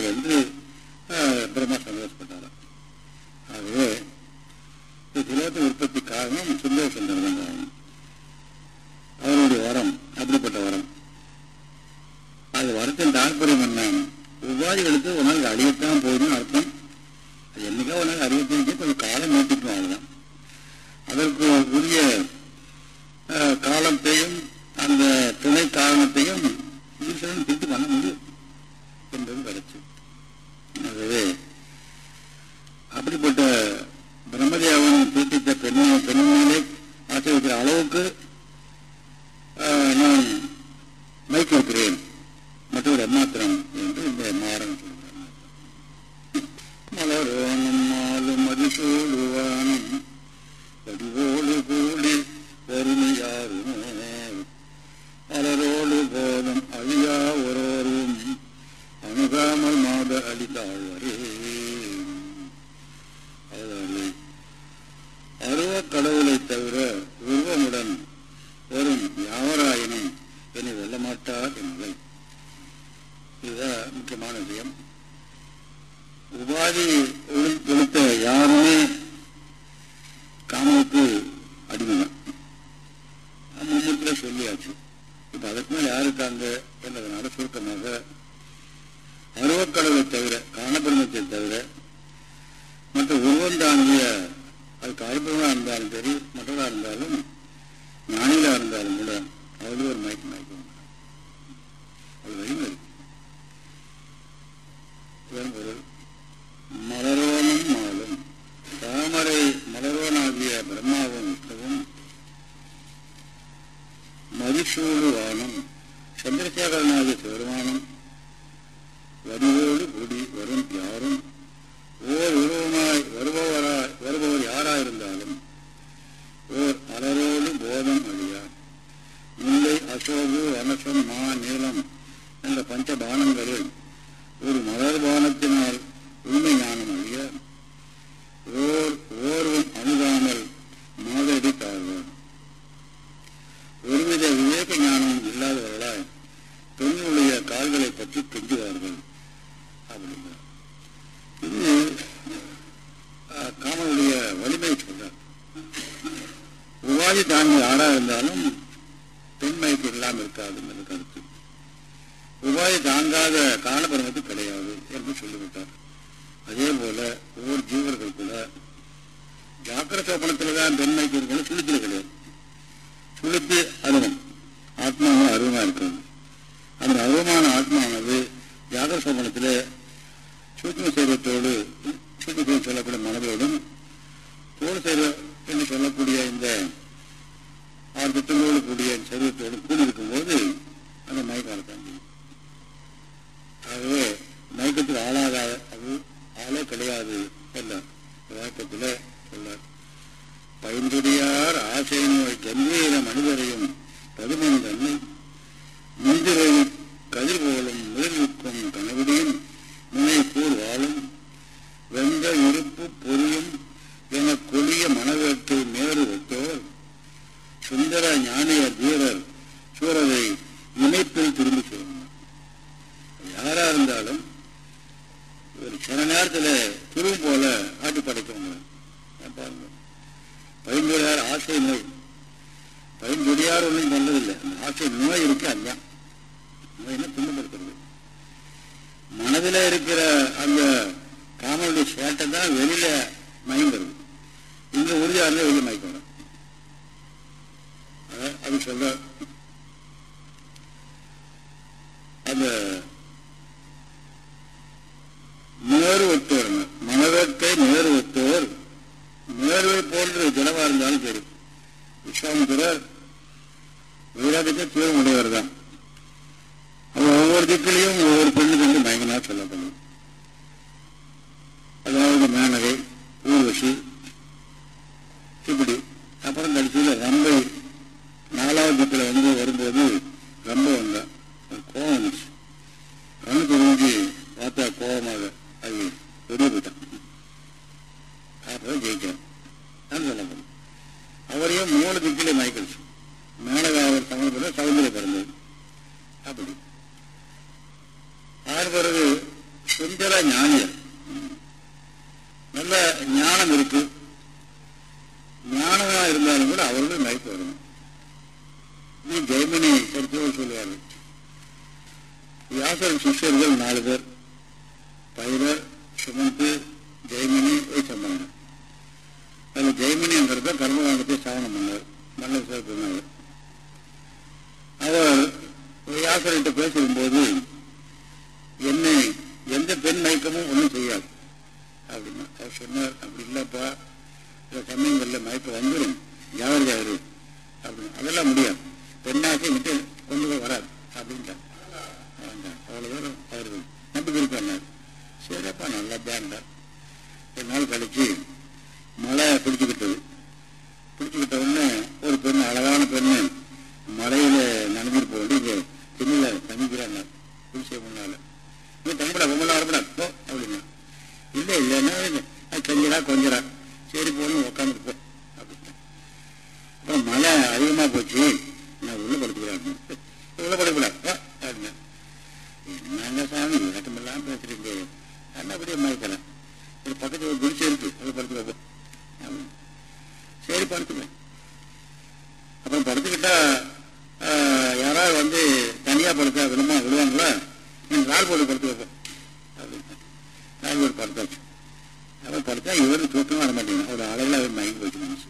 விழுந்தார்கள் என்று ஜாகிர சோபனத்தில் சூக்ம சைவத்தோடு சூக்ம சொல்லக்கூடிய மனதோடும் தோல் சைவம் என்று சொல்லக்கூடிய இந்த ஆறு திட்டங்களோடு கூடிய சரீரத்தோடு கூடி இருக்கும்போது அந்த மயக்கம் தான் ஆகவே மயக்கத்தில் ஆளாக அது ஆளே கிடையாது என்றார் மயக்கத்தில் சொன்னார். பைந்துடியார் ஆசை நோய் கம்பீர மனிதரையும் தடுமன் தன்னை முந்திரை கதிர் போலும் முதலிருக்கும் கனவிடியும் முனை கூர் வாழும் வெந்த இருப்பு பொரியும் என கொடிய மனவேட்டை மேறு வைத்தோர் சுந்தர ஞானிய தீரர் சூரரை இணைப்பில் திரும்பி சொல்லணும் யாரா இருந்தாலும் ஒரு சில நேரத்தில் துருவும் போல ஆட்டி படைக்கவங்க பாருங்க. ஆசை நோய். பைம்பொழியார் ஒன்றும் பண்ணதில்லை அந்த ஆசை நோய் இருக்கு அதுதான். என்ன துன்பப்படுத்துறது மனதில் இருக்கிற அந்த காமனுடைய சேட்டை தான் வெளியில மயங்கிறது. இங்க உறுதியாக இருந்தால் வெளியே மயக்கம் அது சொல்ற அந்த நேரு ஒத்தோர் மனதத்தை நேரு ஒத்தோர் நேர்வை போன்ற ஜனவா இருந்தாலும் சரி. விஸ்வாமித்திரர் வைராகத்தை தீவிரம் உடையவர் தான். ஒவ்வொரு திக்கிலையும் ஒவ்வொரு பெண்ணு வந்து மயங்கனா சொல்லப்படும் அதாவது மேனகை ஊர்வசி இப்படி. அப்புறம் கடைசியில் ரம்பை நாலாவது திக்கில் வந்து வரும்போது ரொம்ப வந்தா கோபம் வந்துச்சு. கண்ணு தெரிஞ்சு பார்த்தா கோபமாக அது வெளியே போயிட்டான். அப்புறம் ஜெயிக்கிறான். சொல்லப்படும் அவரையும் மூணு திக்கிலே மயக்கிடுச்சு. மேனகா அவர் சமர்ப்பட சவுந்தரிய பிறந்தது. அப்படி. ஆறு பிறகு சுந்தர ஞானியர் நல்ல ஞானம் இருக்கு. ஞானமா இருந்தாலும் கூட அவர்களும் மயக்க வரணும். இது ஜெய்மினி சரித்திரம் சொல்லுவார்கள் வியாசர் சிஷ்யர்கள் நாலு பேர். பைரர் சுமந்து ஜெய்மினி வைசம்பாங்க அதில் ஜெய்மினிங்கிறத கர்மகாண்டத்தை சாதனம் பண்ணார். நல்ல சிறப்பு அவர் வியாசர்கிட்ட பேசும்போது என்னை எந்த பெண் மயக்கமும் ஒன்றும் செய்யாது. அப்படின்னா அவர் சொன்னார் அப்படி இல்லைப்பா சில சமயங்களில் மயக்கம் வந்துடும் ஜாகிரதையாரு அப்படின்னு. அதெல்லாம் முடியாது. பெண்ணாசை விட்டு கொண்டு போய் வராது. அப்படின்ட்டார். அவ்வளோ தூரம் அவர்கள் நம்பிக்கை இருக்கார் சரிப்பா நல்லா தான் ஒரு நாள் கழிச்சு மழை பிடிச்சுக்கிட்டது பிடிச்சுக்கிட்ட உடனே ஒரு பெண் அழகான பெண்ணு மலையில நனைஞ்சிட்டு போட்டு இங்கே திண்ணில தங்கிக்கிறாங்க. குடிசை முன்னால. நீ தங்கப்படா ரொம்ப வரப்படா போ அப்படின்னா இல்லை இல்லைன்னா செஞ்சடா கொஞ்சரா சரி போகணும் உட்காந்துட்டு போ அப்படின்னா அப்புறம் மழை அதிகமாக போச்சு நான் உள்ள படுத்துக்கிறேன் உள்ள படிக்கல அப்படின்னா என்னங்க சாமி விளக்கம் இல்லாமல் பேசுறீங்க என்ன அப்படியே மயக்கலாம் ஒரு பக்கத்தில் ஒரு குடிச்சு இருக்கு அது படுத்து சரி படுத்துப்பேன் அப்புறம் படுத்துக்கிட்டா யாராவது வந்து தனியாக படுத்தா விழுமா விழுவாங்களா? நீங்கள் நாள் போட்டு படுத்து வைப்போம் அப்படின்னு நாள் போட்டு படுத்தாச்சு அப்புறம் படுத்தா இவரும் தூக்கம் வர மாட்டேங்குது. அவர் அளவில் அவர் மயங்கி போச்சு மனசு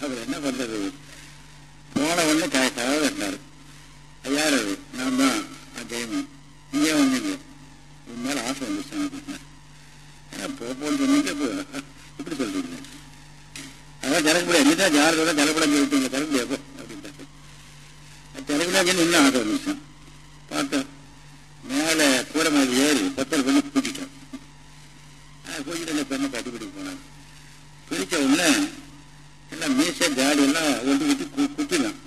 அவர் என்ன பண்றது? போன உடனே த- தகவல் இருந்தார். யார்? அது நான் தான். ஜெயமன் இங்கே வந்தீங்க. உன் மேலே ஆசை வந்துச்சு எனக்கு. ஏன்னா போப்போன்னு சொன்னீங்க இப்போ இப்படி சொல்றீங்க. அதான் திறக்கப்பட என்னதான் ஜாரதோட தலைப்படம் சொல்லிட்டீங்க திறக்க முடியாது அப்படின்ட்டாரு. திறக்கலாங்கன்னு இன்னும் ஆசை வந்துச்சான் பார்த்தா மேலே கூரை மாதிரி ஏறி பத்தல் பண்ணி கூட்டிட்டேன். கூட்டிட்டு அந்த பெண்ணை கட்டி பிடிக்க போனாங்க பிடிச்ச உடனே எல்லாம் மீசை ஜாடி எல்லாம் ஒன்று விட்டு கு குத்தினான்.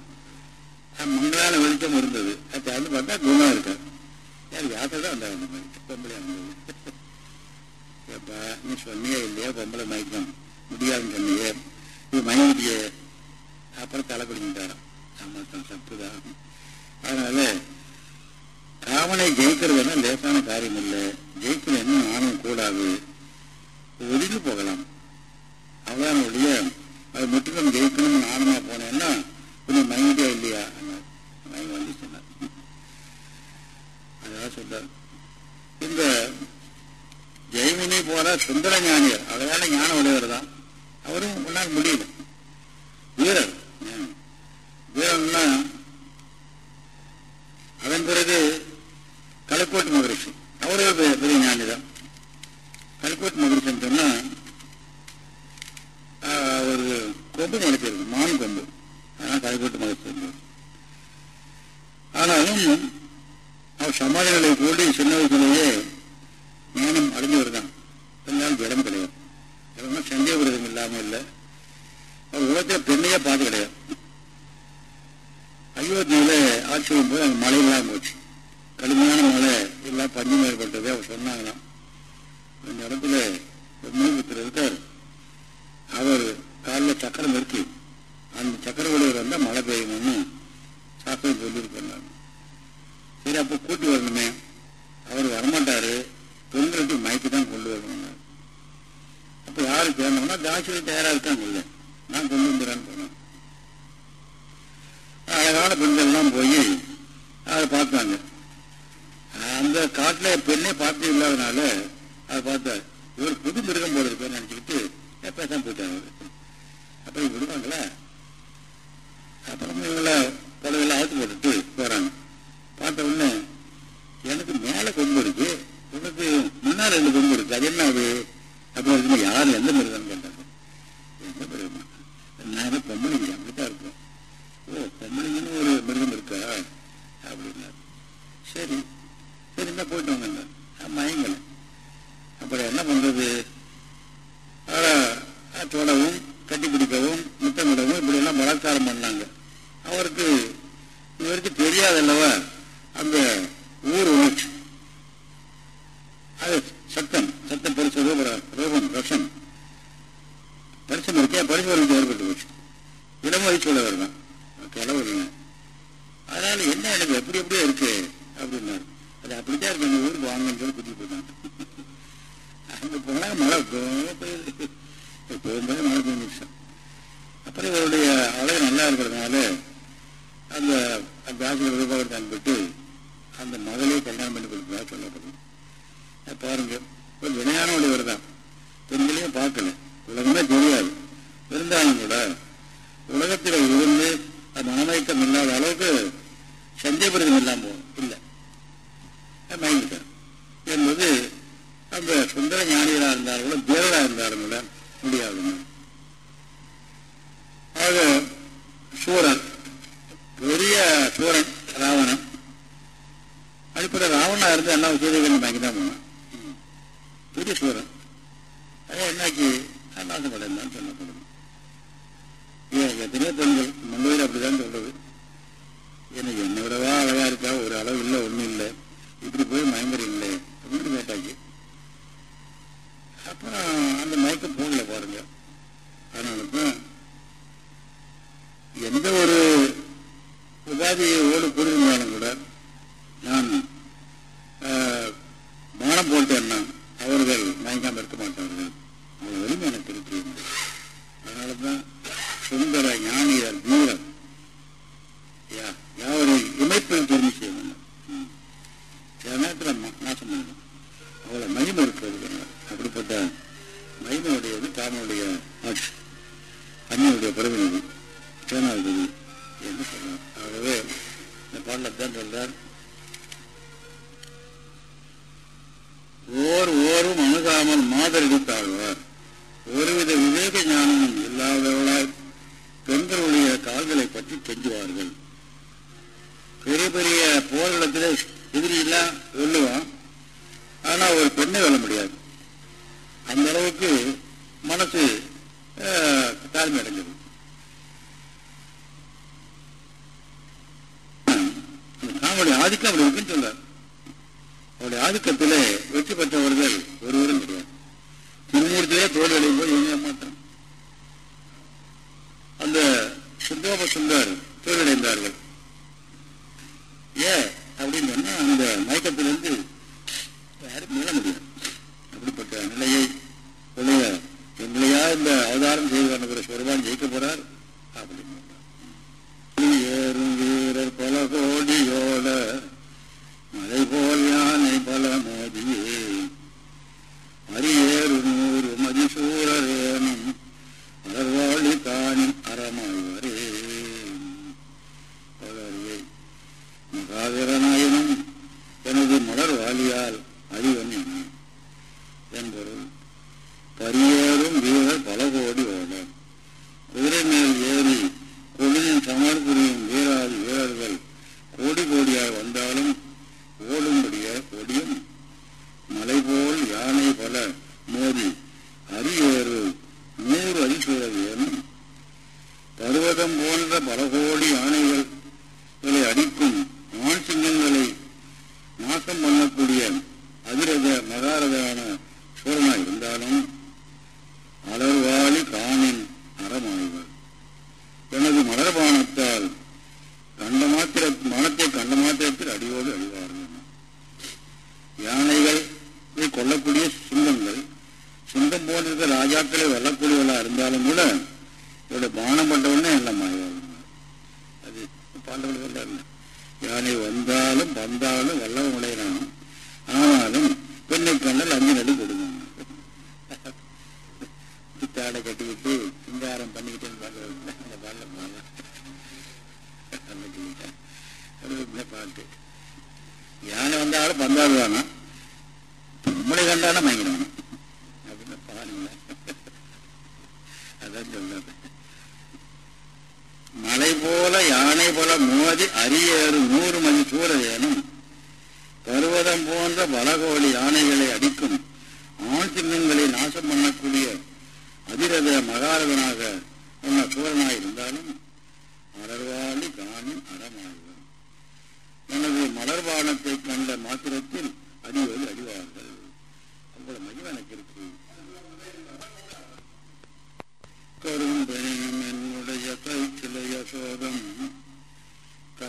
வெளிச்சம் இருந்தது. அது அது பார்த்தா குணம் இருக்கா? யார் யாத்திரை தான் வந்தாங்க அந்த மாதிரி? பொம்பளை இருந்தது ஏப்பா நீ சொன்னியே இல்லையா? பொம்பளை மயக்கம். முடியாதுன்னு சொன்னியே. இது மயங்கிட்டியே. அப்புறம் தலை குடிக்கிட்டாராம் ஆமாம் தப்புதான் அதனால காமனை ஜெயிக்கிறதுனா லேசான காரியம் இல்லை என்ன நானும் கூடாது. ஒதுங்கி போகலாம். அவ்வளோதான் ஒழிய அது முற்றிலும் ஜெயிக்கணும்னு நானுமா போனேன்னா கொஞ்சம் மயங்கிட்டே இல்லையா? மயங்க வந்து சொன்னார் அதான் சொல்றார். இந்த ஜெயமினி போல சுந்தர ஞானியர் அழகான ஞான உடையவர் தான். அவரும் ஒன்றால் முடியல வீரர். ம். அதன் பிறகு கலைக்கோட்டு மகரிஷி அவரே ஒரு பெரிய- பெரிய ஞானி தான் கலைக்கோட்டு மகரிஷின்னு சொன்னா ஒரு கொம்பு நினைச்சிருக்கு மான் கொம்பு. அதான் கலைக்கோட்டு மகரிஷி ஆனாலும் அவர் சமாதிகளை கூடி சின்ன வயசுலேயே ஞானம் அடைஞ்சவர் தான் இருந்தாலும் ஜடம் கிடையாது. ஜடம்னா சந்தேக விரதம் இல்லாமல் இல்லை. அவர் உலகத்தில் பெண்ணையே பார்த்து கிடையாது. அயோத்தியில் ஆட்சி போது அங்கே மழை இல்லாமல் போச்சு. கடுமையான மழை எல்லாம் பஞ்சம் ஏற்பட்டது அவர் சொன்னாங்களாம் அந்த இடத்துல ஒரு இருக்கார். அவர் காலில் சக்கரம் இருக்கு. அந்த சக்கர விளைவர் வந்தால் மழை பெய்யணும்னு சாஸ்திரம் சொல்லியிருக்கிறாங்க சரி அப்போ கூட்டி வரணுமே. அவர் வரமாட்டாரு. பெண்களுக்கு மயக்கி தான் கொண்டு வரணும் அப்போ யாரு தேடணும்னா தாசிரி தயாராக இருக்காங்க இல்லை. நான் கொண்டு வந்துடுறேன்னு சொன்னேன் அழகான பெண்கள்லாம் போய் அதை பார்த்தாங்க. அந்த காட்டில் பெண்ணே பார்த்து இல்லாதனால அதை பார்த்தார். இவர் புது மிருகம் போடுறது பேர் நினச்சிக்கிட்டு பேசாம போயிட்டாங்க அப்புறம் விடுவாங்களா அப்புறம் இவங்களை புடவையெல்லாம் அவுத்து போட்டுட்டு போறாங்க. பார்த்த உடனே எனக்கு மேலே கொம்பு இருக்கு உனக்கு முன்னால் ரெண்டு கொம்பு இருக்கு. அது என்ன அது அப்படி யார் எந்த மிருகம் பெரிய பெரிய போர்களிடத்தில் எதிரியெல்லாம் வெல்லுவோம் ஆனால் ஒரு பெண்ணை வெல்ல முடியாது.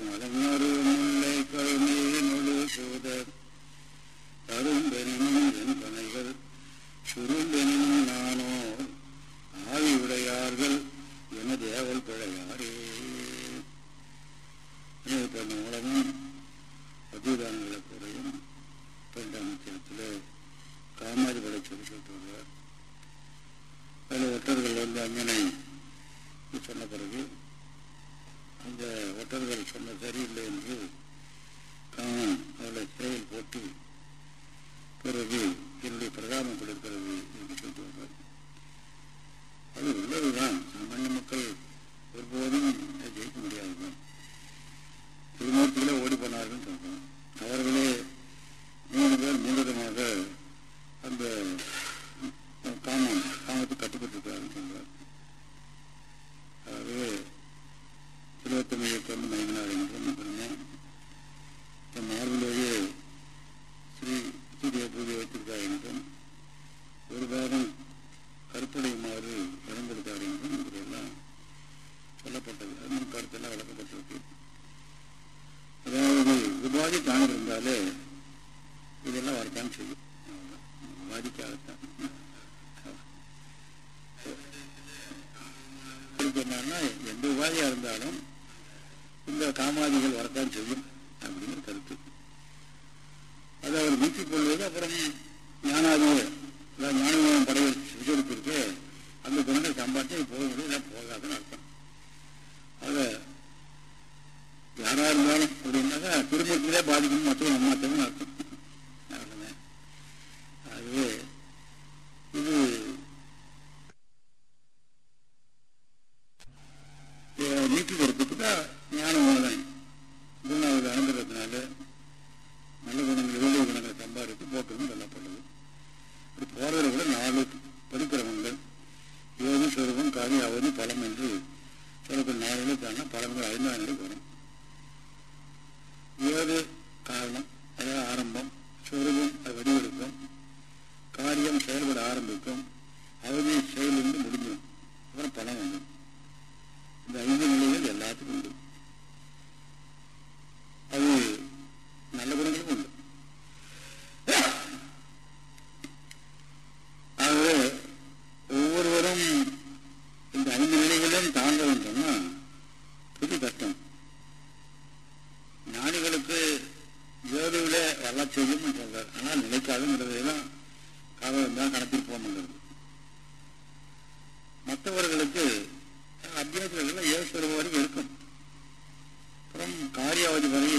know, காரியாவதி வரையும்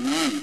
Amen.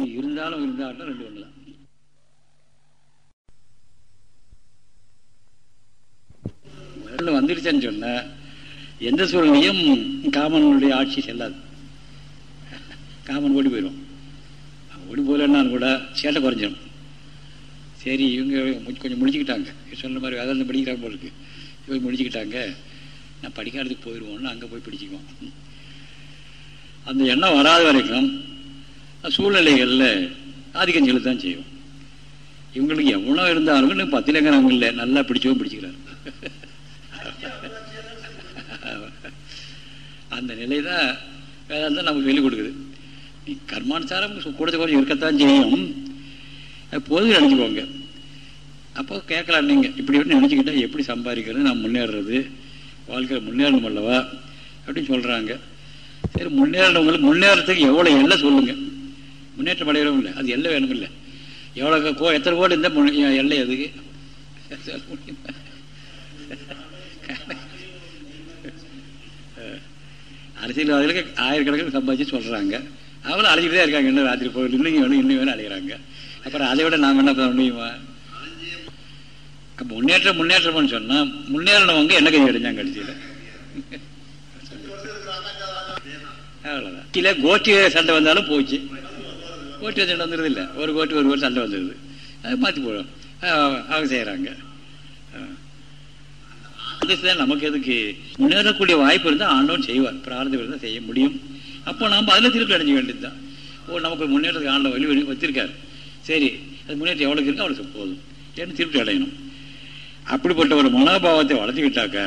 அது இருந்தாலும் இருந்தாலும் ரெண்டு ஒன்று தான் முதல்ல சொன்ன எந்த சூழ்நிலையும் காமனுடைய ஆட்சி செல்லாது. காமன் ஓடி போயிடும் ஓடி போகலன்னாலும் கூட சேட்டை குறைஞ்சிடும் சரி இவங்க கொஞ்சம் முடிச்சுக்கிட்டாங்க சொன்ன மாதிரி வேதாந்தம் படிக்கிறாங்க போல இருக்கு. இவங்க முடிச்சுக்கிட்டாங்க நான் படிக்காததுக்கு போயிடுவோம்னு அங்கே போய் பிடிச்சிக்குவோம். அந்த எண்ணம் வராத வரைக்கும் சூழ்நிலைகளில் ஆதிக்கம் செலுத்தான் செய்வோம் இவங்களுக்கு எவ்வளோ இருந்தாலும் பத்திலங்கிறாங்க இல்லை நல்லா பிடிச்சவும் பிடிச்சிக்கிறார். அந்த நிலை தான் வேதாந்தம் நமக்கு சொல்லிக் கொடுக்குது. நீ கர்மானுசாரம் கூட கொஞ்சம் இருக்கத்தான் செய்யும். பொது நினச்சிக்கோங்க. அப்போ கேட்கலாம் நீங்கள் இப்படி இப்படி நினச்சிக்கிட்டா எப்படி சம்பாதிக்கிறது நான் முன்னேறுறது வாழ்க்கையில் முன்னேறணும் அல்லவா? அப்படின்னு சொல்கிறாங்க சரி முன்னேறினவங்களுக்கு முன்னேறத்துக்கு எவ்வளோ எல்லாம் சொல்லுங்கள் முன்னேற்றம் அடையிறோம் இல்லை. அது எல்லை வேணும் இல்லை எவ்வளோ கோ எத்தனை கோடி இருந்தால் எல்லை எதுக்கு சொல்ல முடியுமா அரசியல்வாதிகளுக்கு ஆயிரக்கணக்கில் சம்பாதிச்சு சொல்கிறாங்க அவங்களும் அழைச்சிட்டு தான் இருக்காங்க. இன்னும் ராத்திரி போய் இன்னும் வேணும் இன்னும் வேணும் அழைகிறாங்க. அப்புறம் அதை விட நாம் என்ன பண்ண முடியுமா? முன்னேற்றம் முன்னேற்றம்னு சொன்னால் முன்னேறினவங்க என்ன கை அடைஞ்சாங்க கடைசியில்? அவ்வளோதான் கீழே கோஷ்டி சண்டை வந்தாலும் போச்சு. ஓட்டு சண்டை வந்துடுது இல்லை ஒரு ஓட்டு ஒரு கோட்டி சண்டை வந்துடுது அது மாற்றி போடும் அவங்க செய்கிறாங்க தான் நமக்கு எதுக்கு? முன்னேறக்கூடிய வாய்ப்பு இருந்தால் ஆண்டவன் செய்வார். பிரார்த்தம் இருந்தால் செய்ய முடியும். அப்போ நாம் அதில் திருப்பி அடைஞ்ச வேண்டியது தான் ஓ நமக்கு முன்னேற்றத்துக்கு ஆண்ட வழி வழி வச்சிருக்காரு சரி அது முன்னேற்றம் எவ்வளோக்கு இருக்கோ அவளுக்கு போதும். ஏன்னு திருப்தி அடையணும். அப்படிப்பட்ட ஒரு மனோபாவத்தை வளர்த்துக்கிட்டாக்க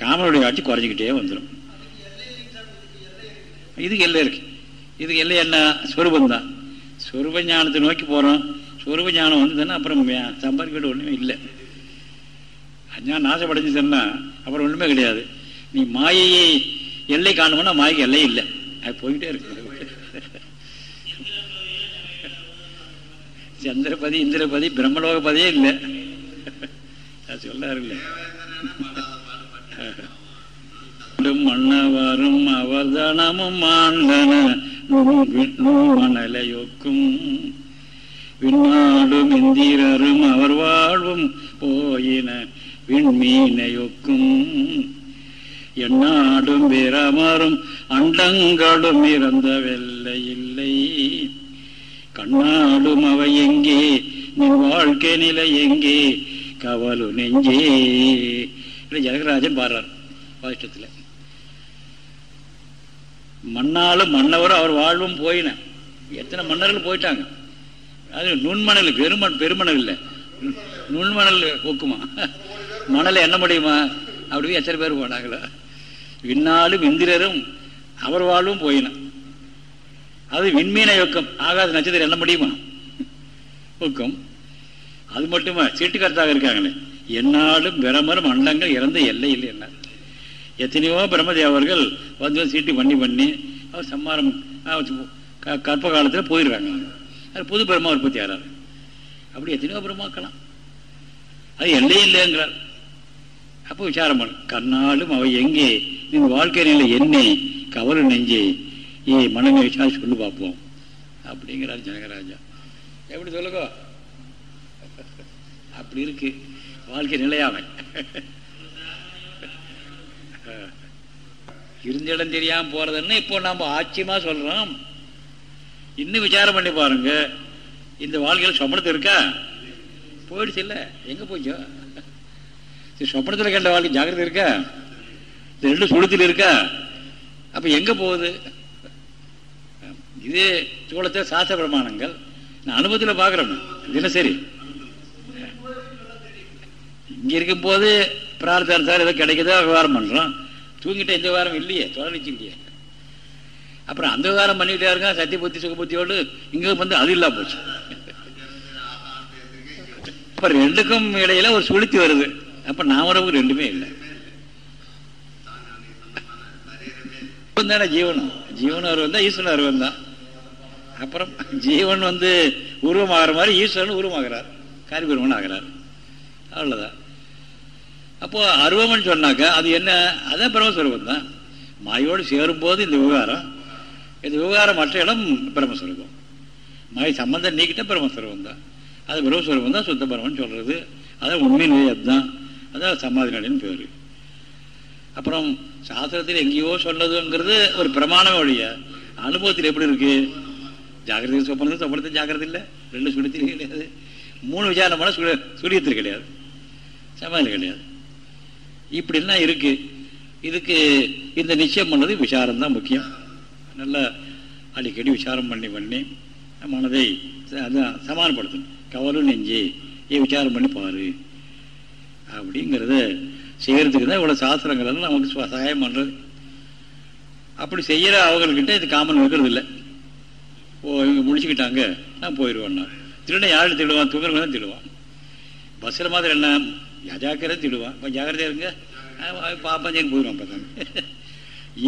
காமனுடைய ஆட்சி குறைஞ்சிக்கிட்டே வந்துடும் இதுக்கு எல்லை இருக்கு. இதுக்கு எல்லை என்ன? ஸ்வரூபம் தான் சுரூப ஞானத்தை நோக்கி போகிறோம் சுரூப ஞானம் வந்ததுன்னா அப்புறம் சம்பாதிக்கிட்ட ஒன்றுமே இல்லை. அஞ்ஞானம் நாசப்படைஞ்சுன்னா அப்புறம் ஒன்றுமே கிடையாது. நீ மாயையை எல்லை காணும்னா மாய்க்கு எல்லை இல்லை. அது போய்கிட்டே இருக்கு. சந்திரபதி இந்திரபதி பிரம்மலோகபதியே இல்லை. அது சொல்லாருல்ல மன்னவரும் அவர்தனமும் ஆண்டன. மணலையொக்கும் விண்ணாடும் இந்திரரும் அவர் வாழ்வும் போயின விண்மீனையொக்கும். எண்ணாடும் பிரமரும் அண்டங்களும் இறந்த வெள்ளை இல்லை. கண்ணாடும் அவை எங்கே? நின் வாழ்க்கை நிலை எங்கே? கவலு நெஞ்சே. ஜனகராஜன் பாடுறார் வாஷ்டத்தில் மண்ணாலும் மன்னவரும் அவர் வாழ்வும் போயின. எத்தனை மன்னர்கள் போயிட்டாங்க? அது நுண்மணல் பெருமண் பெருமணல் இல்லை. நுண்மணல் ஒக்குமா மணலை என்ன முடியுமா? அப்படி எத்தனை பேர் போனாங்களா. விண்ணாலும் இந்திரரும் அவர் வாழ்வும் போயினான் அது விண்மீன யோக்கம். ஆகாத நட்சத்திரம் என்ன முடியுமா? ஒக்கம் அது மட்டுமா? சீட்டுக்கர்த்தாக இருக்காங்களே. என்னாலும் பிரமரும் அண்டங்கள் இறந்த எல்லை இல்லை என்ன? எத்தனையோ பிரம்மதேவர்கள் வந்து சீட்டு பண்ணி பண்ணி அவர் சம்மாரம் கற்ப காலத்தில் போயிடுறாங்க அது புது பிரம்மா உற்பத்தி ஆகிறார். அப்படி எத்தனையோ பிரம்மாக்கலாம் அது எல்லை இல்லைங்கிறார். அப்போ விசாரம் பண்ண. கண்ணாலும் அவை எங்கே? நீ வாழ்க்கை நிலை என்ன? கவலை நெஞ்சே. ஏ மனமே விசாரிச்சு சொல்லு பார்ப்போம். அப்படிங்கிறார் ஜனகராஜா. எப்படி சொல்லுங்க? அப்படி இருக்கு. வாழ்க்கை நிலையாம. இருந்த இடம் தெரியாமல் போகிறதுன்னு இப்போ நம்ம ஆச்சரியமாக சொல்கிறோம் இன்னும் விசாரம் பண்ணி பாருங்க. இந்த வாழ்க்கையில் சொப்பனத்து இருக்கா? போயிடுச்சு இல்லை. எங்கே போச்சோ? சொப்பனத்தில் கண்ட வாழ்க்கை ஜாக்கிரதை இருக்கா? இந்த ரெண்டு சுழத்தில் இருக்கா? அப்போ எங்கே போகுது? இது சூழத்தை சாஸ்திர பிரமாணங்கள். நான் அனுபவத்தில் பார்க்குறேன். தினசரி இங்கே இருக்கும் போது பிரார்த்தனை சார் ஏதோ கிடைக்குதோ விவகாரம் பண்ணுறோம் தூங்கிட்ட இந்த விவகாரம் இல்லையே தொடர்ச்சி இல்லையே அப்புறம் அந்த விவகாரம் பண்ணிக்கிட்டே இருக்க சத்திய புத்தி சுக புத்தியோடு இங்க வந்து அது இல்லாம போச்சு. இப்போ ரெண்டுக்கும் இடையில ஒரு சுளுத்தி வருது. அப்போ நாமரவுக்கு ரெண்டுமே இல்லை. தானே ஜீவனம். ஜீவன அருவம் தான் ஈஸ்வரன் அருவம் தான். அப்புறம் ஜீவன் வந்து உருவமாகிற மாதிரி ஈஸ்வரன் உருவமாகிறார். காரிபெருமன் ஆகிறார். அவ்வளோதான் அப்போ அருவம்னு சொன்னாக்க அது என்ன? அதான் பிரம்மஸ்வரூபம் தான். மாயோடு சேரும்போது இந்த விவகாரம். இந்த விவகாரம் மற்ற இடம் பிரம்மஸ்வரூபம். மாய் சம்பந்தம் நீக்கிட்ட பிரம்மஸ்வரூபம் தான். அது பிரம்மஸ்வரூபம் தான் சுத்த பிரம்மன் சொல்கிறது அதான் உண்மை நிலை அதுதான். அதான் சமாதி நிலைன்னு அப்புறம் சாஸ்திரத்தில் எங்கேயோ சொன்னதுங்கிறது ஒரு பிரமாணம் ஒழிய அனுபவத்தில் எப்படி இருக்கு? ஜாகிரதை சொப்பனது சொப்பனத்தில் ஜாகிரதை இல்லை. ரெண்டு சுடித்திரி கிடையாது. மூணு விசாரணமான சுடி சுடியத்தில் கிடையாது. சமாதி கிடையாது. இப்படிலாம் இருக்கு. இதுக்கு இந்த நிச்சயம் பண்ணது விசாரம் தான் முக்கியம். நல்லா அடிக்கடி விசாரம் பண்ணி பண்ணி மனதை அதான் சமானப்படுத்தணும் கவலும் நெஞ்சு ஏன் விசாரம் பண்ணி பாரு. அப்படிங்கிறத செய்கிறதுக்கு தான் இவ்வளோ சாஸ்திரங்கள் எல்லாம் நமக்கு சகாயம் பண்ணுறது அப்படி செய்கிற அவங்கக்கிட்ட இது காமன் இருக்கிறது இல்லை. ஓ இவங்க முடிச்சுக்கிட்டாங்க நான் போயிடுவேன்னா திருடன் யாரும் திடுவான் தூங்குறவங்க தான் திடுவான் பஸ்ஸில் மாதிரி என்ன? அஜாக்கிரதை திடுவான் கொஞ்சம் ஜாக்கிரதையாக இருங்க. பாப்பஞ்சேன்னு போயிடுவான் பார்த்தாங்க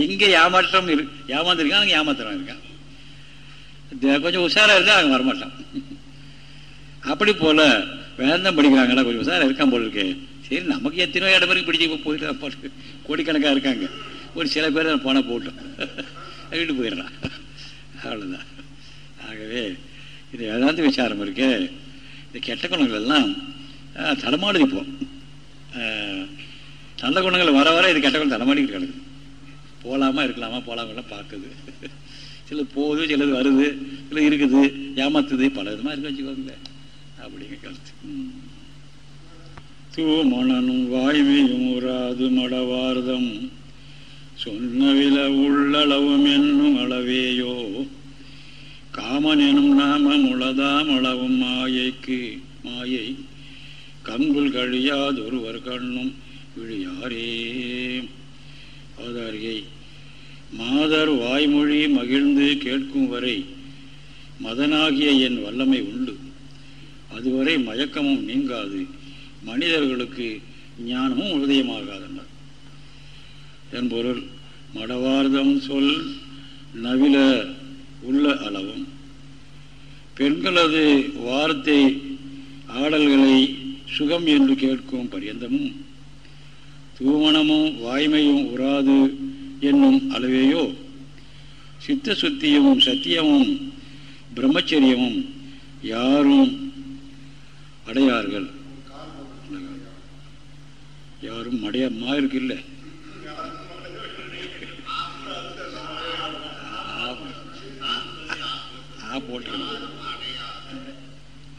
எங்கே ஏமாற்றம் இரு ஏமாந்துருக்கான் அங்கே ஏமாத்துறான் இருக்கான். கொஞ்சம் உஷாராக இருந்தால் அவன் வரமாட்டான். அப்படி போல் வேந்தம் படிக்கிறாங்களா கொஞ்சம் உஷாராக இருக்கான் போல் இருக்கு. சரி நமக்கு எத்தனையோ இடம் வரைக்கும் பிடிச்சி போயிட்டு கோடிக்கணக்காக இருக்காங்க. ஒரு சில பேர் போனால் போட்டோம். வீட்டு போயிடுறான் அவ்வளோதான் ஆகவே இது வேதாந்த விசாரம் இருக்கு. இந்த கெட்ட குணங்கள் எல்லாம் தடமாடுது இப்போ நல்ல குணங்கள் வர வர இது கெட்ட குணம் தடமாடிக்கிட்டு கிடக்குது போகலாமா இருக்கலாமா போகலாமெல்லாம் பார்க்குது. சிலது போகுது சிலது வருது சிலது இருக்குது ஏமாத்துது பல விதமாக இருக்கு வச்சுக்கோங்க அப்படிங்க கருத்து. தூமணனும் வாய்மையும் உறாது மடவார்தம். சொன்னவில உள்ளளவும் என்னும் அளவேயோ. காமன் எனும் நாமம் உளதாம் அளவும் மாயைக்கு மாயை கங்குல் கழியாதொருவர் கண்ணும் விழியாரே. அவதாரியை மாதர் வாய்மொழி மகிழ்ந்து கேட்கும் வரை மதனாகிய என் வல்லமை உண்டு. அதுவரை மயக்கமும் நீங்காது. மனிதர்களுக்கு ஞானமும் உதயமாகாதனர் என் பொருள் மடவார்தம் சொல் நவில உள்ள அளவும். பெண்களது வார்த்தை ஆடல்களை சுகம் என்று கேட்கும் பரியந்தமும் தூமணமும் வாய்மையும் உராது என்னும் அளவேயோ சித்த சுத்தியமும் சத்தியமும் பிரம்மச்சரியமும் யாரும் அடையார்கள் யாரும் அடைய மாயிருக்கு இல்லை ஆ போட்டுக்கணும்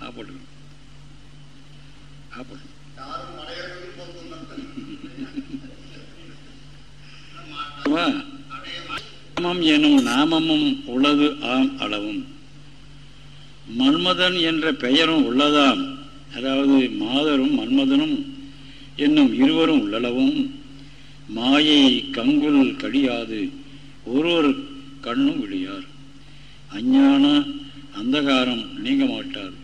ஆ போட்டுக்கணும் போட்டுக்கணும் நாமம் எனும் நாமமும் உள்ளது ஆம் அளவும். மன்மதன் என்ற பெயரும் உள்ளதாம். அதாவது மாதரும் மன்மதனும் என்னும் இருவரும் உள்ளளவும். மாயை கங்குல் கடியாது ஒருவர் கண்ணும் விழியார். அஞ்ஞான அந்தகாரம் நீங்க மாட்டார்.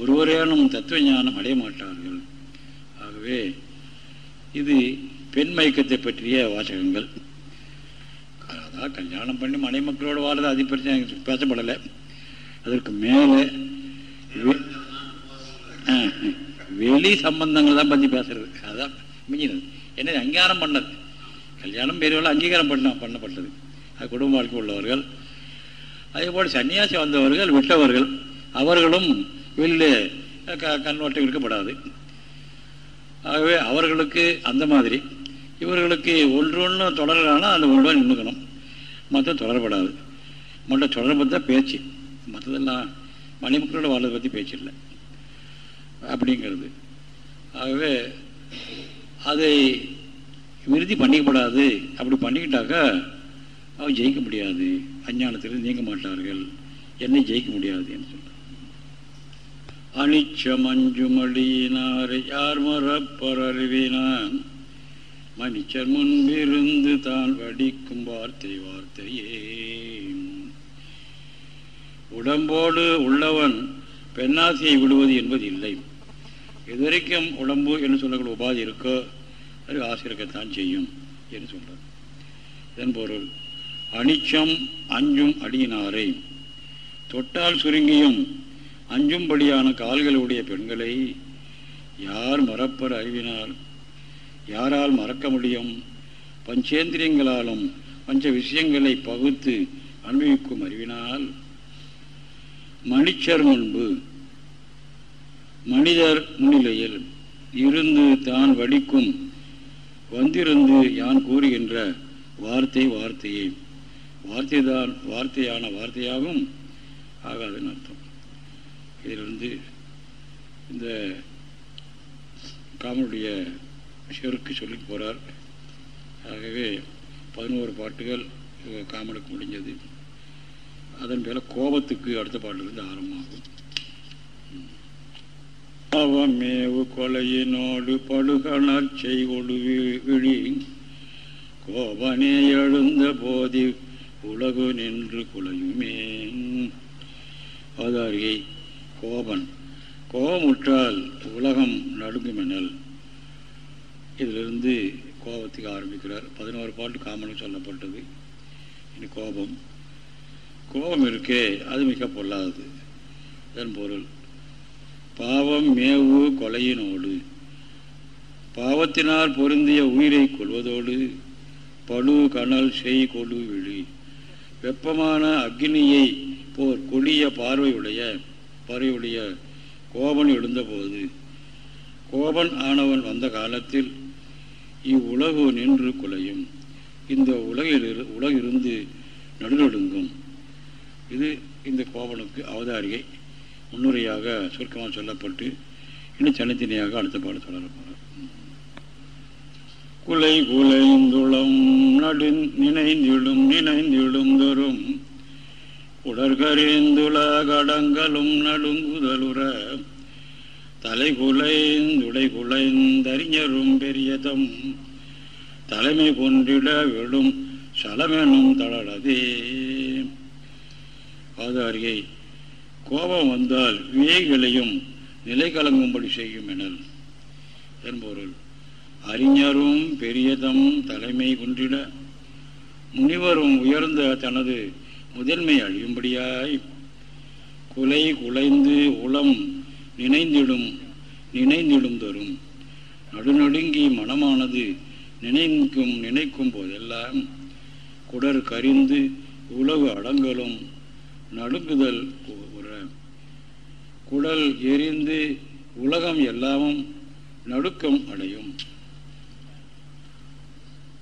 ஒருவரேனும் தத்துவ ஞானம் அடைய மாட்டார்கள். ஆகவே இது பெண் மயக்கத்தை பற்றிய வாசகங்கள். அதான் கல்யாணம் பண்ணி மனைமக்களோடு வாழ்றது அது பிரச்சனை பேசப்படலை. அதற்கு மேலே வெளி சம்பந்தங்கள் தான் பற்றி பேசுறது. அதான் மிஞ்சினது. என்ன அங்கீகாரம் பண்ணது. கல்யாணம் பெரியவர்கள் அங்கீகாரம் பண்ண பண்ணப்பட்டது. அது குடும்ப வாழ்க்கை உள்ளவர்கள். அதே போல் சன்னியாசி வந்தவர்கள் விட்டவர்கள் அவர்களும் வெளியிலே க கண்ணோட்டம் இருக்கப்படாது. ஆகவே அவர்களுக்கு அந்த மாதிரி. இவர்களுக்கு ஒன்று ஒன்று தொடர்றானா அந்த ஒன்று நின்றுக்கணும் மற்ற தொடரப்படாது. மற்ற தொடர்பு தான் பேச்சு. மற்றதெல்லாம் மணிமக்களோட வாழ்றதை பற்றி பேச்சு இல்லை. அப்படிங்கிறது. ஆகவே அதை விருதி பண்ணிக்கப்படாது. அப்படி பண்ணிக்கிட்டாக்கா அவன் ஜெயிக்க முடியாது. அஞ்ஞானத்திலிருந்து நீங்க மாட்டார்கள். என்னை ஜெயிக்க முடியாது என்று சொல்ல அனிச்சமஞ்சுமடியினார் யார் மரப்பர் மனிச்சர் முன்பிருந்து தான் வடிக்கும் வார்த்தை வார்த்தையே. உடம்போடு உள்ளவன் பெண்ணாசியை விடுவது என்பது இல்லை இதுவரைக்கும் உடம்பு என்று சொல்லக்கூடிய உபாதி இருக்கோ அது ஆசை செய்யும் என்று சொல்றார். இதன் பொருள் அனிச்சம் அஞ்சும் அடியினாரை தொட்டால் சுருங்கியும் அஞ்சும்படியான கால்களுடைய பெண்களை யார் மறப்பர் அறிவினால்? யாரால் மறக்க முடியும்? பஞ்சேந்திரியங்களாலும் பஞ்ச விஷயங்களை பகுத்து அனுபவிக்கும் அறிவினால்? மணிச்சர் முன்பு மனிதர் முன்னிலையில் இருந்து தான் வடிக்கும் வந்திருந்து யான் கூறுகின்ற வார்த்தை வார்த்தையே. வார்த்தை தான் வார்த்தையான வார்த்தையாகும். ஆகாதுன்னு அர்த்தம் இதிலிருந்து இந்த காமனுடைய செருக்கு சொல்லி போகிறார் ஆகவே பதினோரு பாட்டுகள் காமனுக்கு முடிஞ்சது. அதன் மேல கோபத்துக்கு அடுத்த பாட்டிலிருந்து ஆரம்பமாகும். அவமேவு கொலையினோடு படுகணர் செய்கொடு விழி. கோபனே எழுந்த போதி உலகு நின்று குலையுமே அதாரியை கோபன். கோபமுற்றால் உலகம் நடுங்குமெனல் இதிலிருந்து கோபத்துக்கு ஆரம்பிக்கிறார். பதினோரு பாட்டு காமனுக்கு சொல்லப்பட்டது. இனி கோபம். கோபம் இருக்கே அது மிக பொல்லாதது. இதன் பொருள் பாவம் மேவு கொலையினோடு பாவத்தினால் பொருந்திய உயிரை கொள்வதோடு படு கனல் செய் கொடு விழி வெப்பமான அக்னியை போர் கொடிய பார்வையுடைய பார்வையுடைய கோபன் எழுந்தபோது கோபன் ஆனவன் வந்த காலத்தில் இவ்வுலகு நின்று குலையும். இந்த உலகில் உலகிருந்து நடுநடுங்கும். இது இந்த கோபனுக்கு அவதாரிகை முன்னுரையாக சுருக்கமாக சொல்லப்பட்டு இன்னும் தனித்தனியாக அடுத்த பாடு தொடரப்போகிறார் குலை குலைந்துளம் நடு நினைந்திடும் நினைந்திடும் தரும் உடற்கறிந்துல கடங்களும் நடுங்குதலுற. தலை குலைந்துடை குலைந்தறிஞரும் பெரியதம். தலைமை கொன்றிட விடும் சலமெனும் தளடதே ஆதாரியை கோபம் வந்தால் விவேகங்களையும் நிலை கலங்கும்படி செய்யும் எனல் என்பொருள் அறிஞரும் பெரியதம் தலைமை குன்றிட. முனிவரும் உயர்ந்த தனது முதன்மை அழியும்படியாய் குலை குலைந்து உளம் நினைந்திடும் நினைந்திடும் தரும். நடுநடுங்கி மனமானது நினைக்கும் நினைக்கும் போதெல்லாம் குடர் கரிந்து உலகு அடங்கலும் நடுங்குதல் குடல் எரிந்து உலகம் எல்லாமும் நடுக்கம் அடையும்.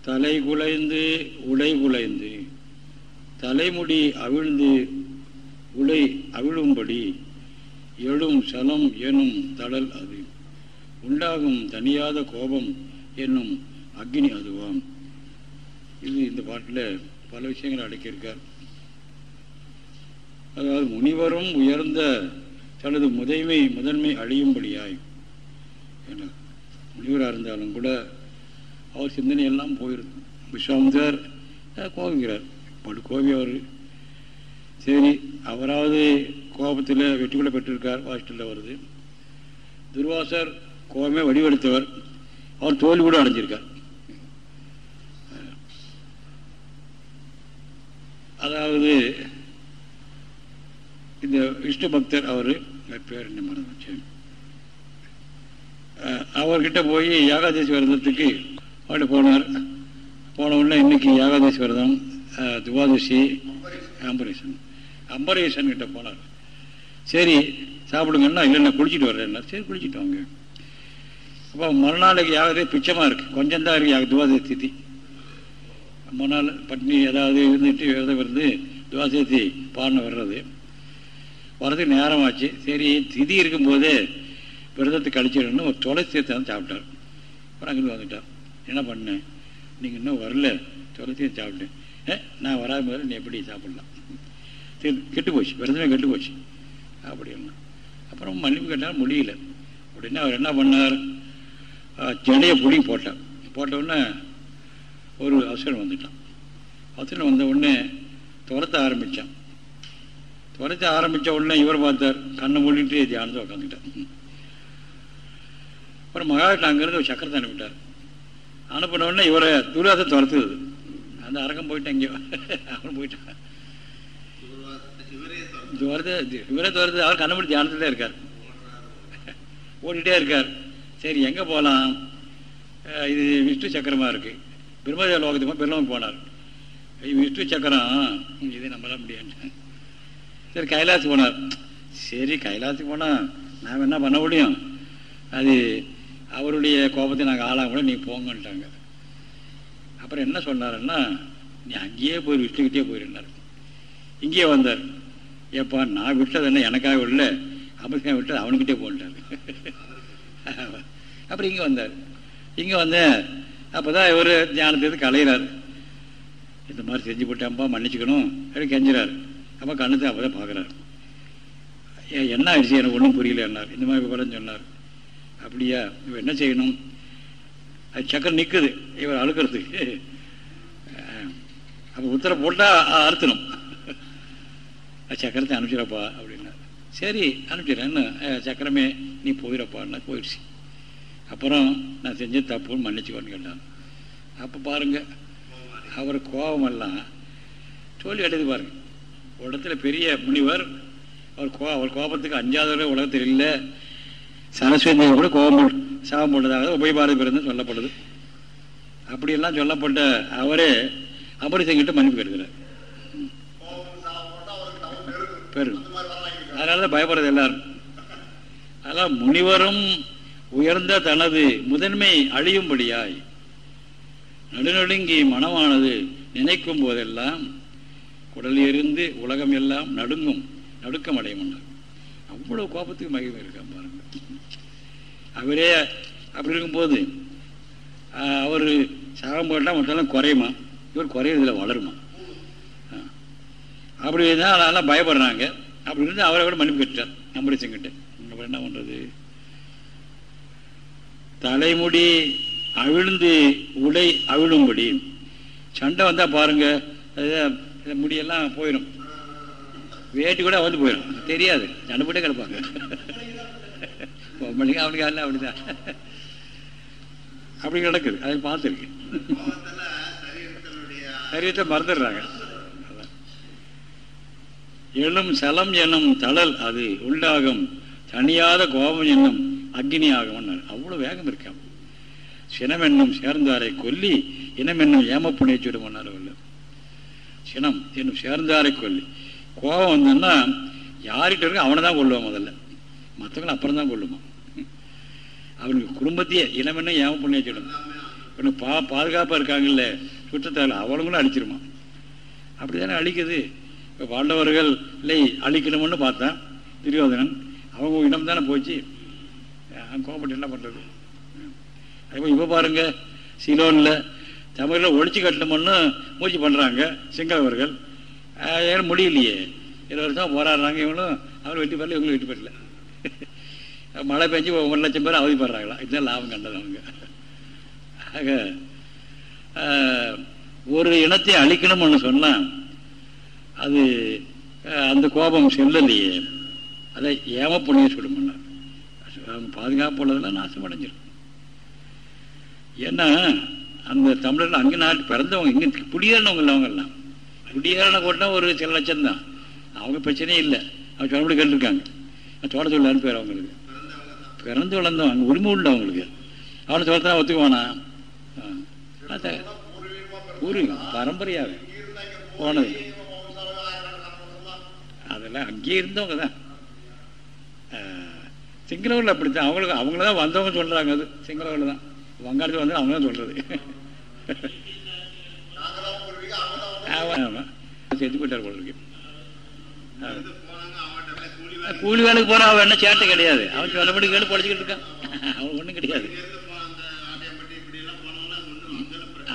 தலை குலைந்து உடை குலைந்து தலைமுடி அவிழ்ந்து உடை அவிழும்படி எழும் சலம் எனும் தடல் அது. உண்டாகும் தனியாத கோபம் என்னும் அக்னி அதுவாம். இது இந்த பாட்டில் பல விஷயங்கள் அடக்கியிருக்கார். அதாவது முனிவரும் உயர்ந்த தனது முதன்மை முதன்மை அழியும்படியாய் முனிவராக இருந்தாலும் கூட அவர் சிந்தனையெல்லாம் போயிருக்கும் விஸ்வாமித்தர் கோபிக்கிறார் படு கோபி அவர் சரி அவராவது கோபத்தில் வெற்றி கூட பெற்றிருக்கார் வாசிட்டில் வருது. துர்வாசர் கோபமே வடிவெடுத்தவர். அவர் தோல்வி கூட அடைஞ்சிருக்கார். அதாவது இந்த விஷ்ணு பக்தர் அவர் பேர் என்ன மறந்துச்சு அவர்கிட்ட போய் யாகாதேசி விரதத்துக்கு அப்படி போனார். போன உடனே இன்னைக்கு யாகாதேசி விரதம் துவாதசி அம்பரீஷன் அம்பரீஷன் கிட்ட போனார். சரி சாப்பிடுங்கன்னா இல்லைன்னா குளிச்சுட்டு வர்றேன்னா சரி குளிச்சுட்டு வாங்க. அப்போ மறுநாளைக்கு யாகதே பிச்சமாக இருக்குது கொஞ்சம் தான் இருக்குது யாக துவாதசி திதி. மறுநாள் பட்னி ஏதாவது இருந்துட்டு விரதம் இருந்து துவாதசி பாடின வர்றது. வரதுக்கு நேரமாச்சு. சரி திதி இருக்கும்போதே விரதத்தை கழிச்சிடணும்னு ஒரு துளசி சேர்த்து சாப்பிட்டார். அப்புறம் அங்கே வந்துட்டார். என்ன பண்ணேன் நீங்கள் இன்னும் வரல. துளசியை சாப்பிட்டேன். நான் வராத முதல்ல நீ எப்படி சாப்பிட்லாம்? சரி கெட்டு போச்சு. விரதமே கெட்டு போச்சு. அப்படின்னா. அப்புறம் மன்னிப்பு கேட்டால் முடியல. அப்படின்னா அவர் என்ன பண்ணார்? ஜடையை பிடி போட்டார். போட்டவுடனே ஒரு அவசரம் வந்துட்டான். அவசரம் வந்த உடனே துரத்த ஆரம்பித்தான் துரத்த ஆரம்பித்த உடனே இவர் பார்த்தார். கண்ணை மூடிட்டு தியானத்தை உட்காந்துட்டார் அப்புறம் மகாவிஷ்ணு அங்கேருந்து ஒரு சக்கரத்தை அனுப்பிட்டார் அனுப்பின உடனே இவரை துரியாசை துரத்துது. அந்த அரங்கம் போயிட்டேன் எங்கேயோ அவன் போயிட்டான். துரத்து இவரே துரத்து அவர் கண்ணபடி தியானத்தில் இருக்கார். ஓடிட்டே இருக்கார். சரி எங்கே போகலாம் இது விஷ்ணு சக்கரமாக இருக்குது பிரம்மதேவ லோகத்துக்கு பிரம்மக்கு போனார். விஷ்ணு சக்கரம்? இதை நம்பலாம் முடியாது சரி கைலாசு போனார். சரி கைலாசு போனால் நாம் என்ன பண்ண முடியும்? அது அவருடைய கோபத்தை நாங்கள் ஆளாக கூட நீங்கள் போங்கன்ட்டாங்க. அப்புறம் என்ன சொன்னாருன்னா நீ அங்கேயே போய் விஷ்ணுக்கிட்டே போயிருந்தார் இங்கேயே வந்தார். ஏப்பா நான் விட்டது என்ன? எனக்காக விடல. அமிர்தா விட்டது அவனுக்கிட்டே போன்ட்டார் [LAUGHS] அப்புறம் இங்கே வந்தார். இங்கே வந்தேன் அப்போ தான் இவர் தியானத்துக்கு கலையிறார். இந்த மாதிரி செஞ்சு போட்டேன்ப்பா மன்னிச்சுக்கணும். அப்படி கெஞ்சுறாரு. அப்போ கண்ணுத்தை அப்போ தான் பார்க்குறாரு என்ன ஆயிடுச்சு? எனக்கு ஒன்றும் புரியல என்னார் இந்த மாதிரி விவரம் சொன்னார். அப்படியா? இப்போ என்ன செய்யணும்? சக்கரம் நிற்குது இவர் அழுக்கிறதுக்கு. அப்போ உத்தரவு போட்டால் அறுத்தணும் சக்கரத்தை அனுப்பிச்சிடப்பா அப்படின்னா சரி அனுப்பிச்சிடறேன்னு சக்கரமே நீ போயிடப்பான்னா போயிடுச்சு. அப்புறம் நான் செஞ்ச தப்புன்னு மன்னிச்சுக்கோன்னு கேட்டான். அப்போ பாருங்க அவர் கோபமெல்லாம் தோல்வி அடைது பாருங்க. ஒரு பெரிய முனிவர் அவர் கோ அவர் கோபத்துக்கு அஞ்சாவது உலகத்தில் இல்லை. சரஸ்வதி கூட கோபம் சாபம் போட்டதாக உபயபாரதி பிறந்து சொல்லப்படுது. அப்படியெல்லாம் சொல்லப்பட்ட அவரே அபரிசங்கிட்ட மன்னிப்பு கேட்கிறார். பெரும். அதனால தான் பயப்படுறது எல்லாரும். அதெல்லாம் முனிவரும் உயர்ந்த தனது முதன்மை அழியும்படியாய் நடுநடுங்கி மனமானது நினைக்கும் போதெல்லாம் குடல் எரிந்து உலகம் எல்லாம் நடுங்கும் நடுக்கம் அடையும் அவ்வளவு கோபத்துக்கு மகிழ்வு இருக்கா அவரே அப்படி இருக்கும்போது அவர் சாகம் போட்டால் மற்றெல்லாம் குறையுமா? இவர் குறையிறதுல வளருமா? அப்படி தான் அதெல்லாம் பயப்படுறாங்க. அப்படி இருந்து அவரை கூட மன்னிப்பு கட்டார் அம்பரீஷங்கிட்ட அப்புறம் என்ன பண்ணுறது தலைமுடி அவிழ்ந்து உடை அவிழும்படி சண்டை வந்தால் பாருங்க முடியெல்லாம் போயிடும் வேட்டி கூட வந்து போயிடும் தெரியாது சண்டை போட்டே கிடப்பாங்க. பொம்பளைங்க அவனுக்கு எல்லாம் அப்படிதான். அப்படி கிடக்குது அதை பார்த்துருக்கேன். சரீரத்தை மறந்துடுறாங்க. எழும் சலம் என்னும் தளல் அது உண்டாகும். தனியாத கோபம் என்னும் அக்னி ஆகும் அவ்வளோ வேகம் இருக்கான் சினமென்னும் சேர்ந்தாரை கொல்லி இனம் இனமென்னும் ஏமப்புணையை சுடுமன்னார் சினம் என்னும் சேர்ந்தாரை கொல்லி. கோபம் வந்தோன்னா யார்கிட்ட இருக்கோ அவனை தான் கொள்ளுவான் முதல்ல. மற்றவங்களை அப்புறம் தான் கொள்ளுமா அவனுக்கு குடும்பத்தையே இனமென்ன ஏம வச்சிடும் இவனுக்கு பா பாதுகாப்பாக இருக்காங்கல்ல சுற்றத்தால் அவளுங்களும் அழிச்சிருமா அப்படி தானே அழிக்குது. இப்போ பாண்டவர்கள் இல்லை அழிக்கணும்னு பார்த்தான் துரியோதனன் அவங்க இடம் தானே போச்சு கோபப்பட்டு என்ன பண்ணுறது அதுபோல் இப்போ பாருங்க சிலோனில் தமிழில் ஒழிச்சு கட்டணும்னு மூச்சு பண்ணுறாங்க சிங்களவர்கள். ஏன் முடியலையே? இருபது வருஷம் போராடுறாங்க இவங்களும். அவர் வெட்டி பெறல இவங்களும் வெட்டி பெறல. மழை பெஞ்சு ஒரு லட்சம் பேர் அவதிப்படுறாங்களா? இதுதான் லாபம் கண்டது அவங்க? ஆக ஒரு இனத்தை அழிக்கணும்னு சொன்னால் அது அந்த கோபம் செல்லலையே. அதை ஏம புண்ணிய சுடுமன்னார் அவங்க பாதுகாப்பு உள்ளதெல்லாம் நாசம் அடைஞ்சிடும் ஏன்னா அந்த தமிழர்கள் அங்கே நாட்டு பிறந்தவங்க இங்கே குடியேறினவங்க அவங்கெல்லாம் குடியேறின கூட்டம் ஒரு சில லட்சம் தான் அவங்க பிரச்சனையே இல்லை. அவங்க சொல்லப்படி கேட்டுருக்காங்க. தோட்ட சொல்லான்னு அனுப்பிடுறேன் அவங்களுக்கு பிறந்து வளர்ந்தவங்க அங்கே உரிமை உண்டு அவங்களுக்கு. அவனை சொல்லத்தான் ஒத்துக்குவானா? பூர்வீகம் பரம்பரையாக. போனது. அதெல்லாம் அங்கேயே இருந்தவங்க தான். சிங்களவர்கள் அப்படித்தான். அவங்களுக்கு அவங்கள தான் வந்தவங்க சொல்கிறாங்க அது. சிங்களவர்கள் தான். வங்காளத்தில் வந்து அவங்க தான் சொல்கிறது ஆமாம் ஆமாம் சேர்த்து போயிட்டார் போல இருக்கு. கூலி வேலைக்கு போனா அவன் என்ன சேட்டை கிடையாது. அவன் சொன்னபடி கேட்டு படிச்சுக்கிட்டு இருக்கான். அவன் ஒன்றும் கிடையாது.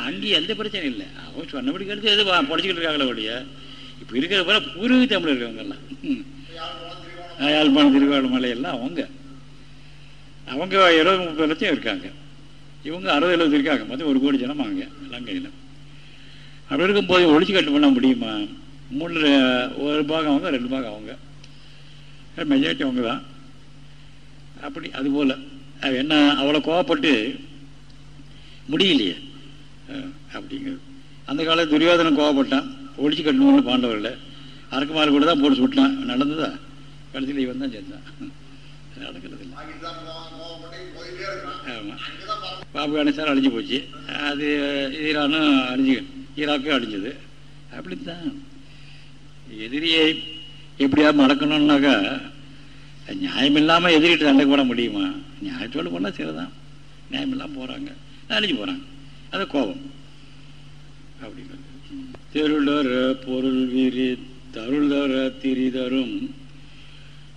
அங்கே எந்த பிரச்சனையும் இல்லை. அவன் சொன்னபடி கேட்டு எது படிச்சுக்கிட்டு இருக்காங்களே ஒழிய. இப்போ இருக்கிற போல பூர்வீக தமிழ் இருக்கவங்கெல்லாம் யாழ்ப்பாணம் திருவாரூர் மலையெல்லாம் அவங்க. அவங்க இருபது முப்பது லட்சம் இருக்காங்க. இவங்க அறுபது எழுபது இருக்காங்க. மொத்தம் ஒரு கோடி ஜனம் அவங்க இலங்கையில் அப்படி இருக்கும்போது ஒழிச்சு கட்டு பண்ண முடியுமா? மூணு ஒரு பாகம் அவங்க ரெண்டு பாகம் அவங்க. மெஜாரிட்டி அவங்க தான் அப்படி அதுபோல் என்ன அவ்வளோ கோவப்பட்டு முடியலையே. அப்படிங்கிறது. அந்த காலத்தில் துரியோதனம் கோவப்பட்டான். ஒழிச்சு கட்டணும்னு பாண்டவர்களை. அரக்குமாறு கூட தான் போட்டு சுட்டான். நடந்ததா? கடைசியில் இவன் தான் சேர்ந்தான் நடக்கிறது இல்லை. ஆமாம் பாபு கணேசார் அழிஞ்சு போச்சு. அது ஈரானும் அழிஞ்சு ஈராக்கும் அழிஞ்சது. அப்படித்தான். எதிரியை எப்படியாவது மடக்கணும்னாக்கா நியாயம் இல்லாமல் எதிரிட்டு சண்டை போட முடியுமா? நியாயத்தோடு போனால் சரிதான். நியாயம் இல்லாமல் போகிறாங்க அழிஞ்சு போகிறாங்க அது கோபம். அப்படின்னு தெருளர பொருள் விரி தருளர திரிதரும்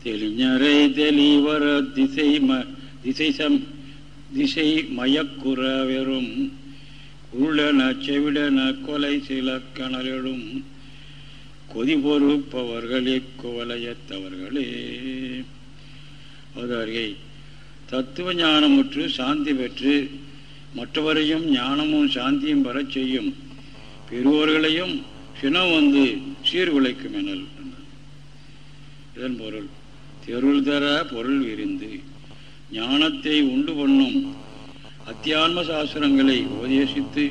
தெளிஞரை தெளிவர திசை ம திசை சம் திசை மயக்குற வெறும். உருளன செவிடன கொலை சில கணலும் கொதி பொறுப்பவர்களே குவலையத்தவர்களே. அவதாரிகை தத்துவ ஞானமுற்று சாந்தி பெற்று மற்றவரையும் ஞானமும் சாந்தியும் பெறச் செய்யும் பெறுவோர்களையும் சினம் வந்து சீர்குலைக்கும் எனல் இதன் பொருள் தெருள் தர பொருள் விரிந்து ஞானத்தை உண்டு பண்ணும் அத்தியான்ம சாஸ்திரங்களை உபதேசித்து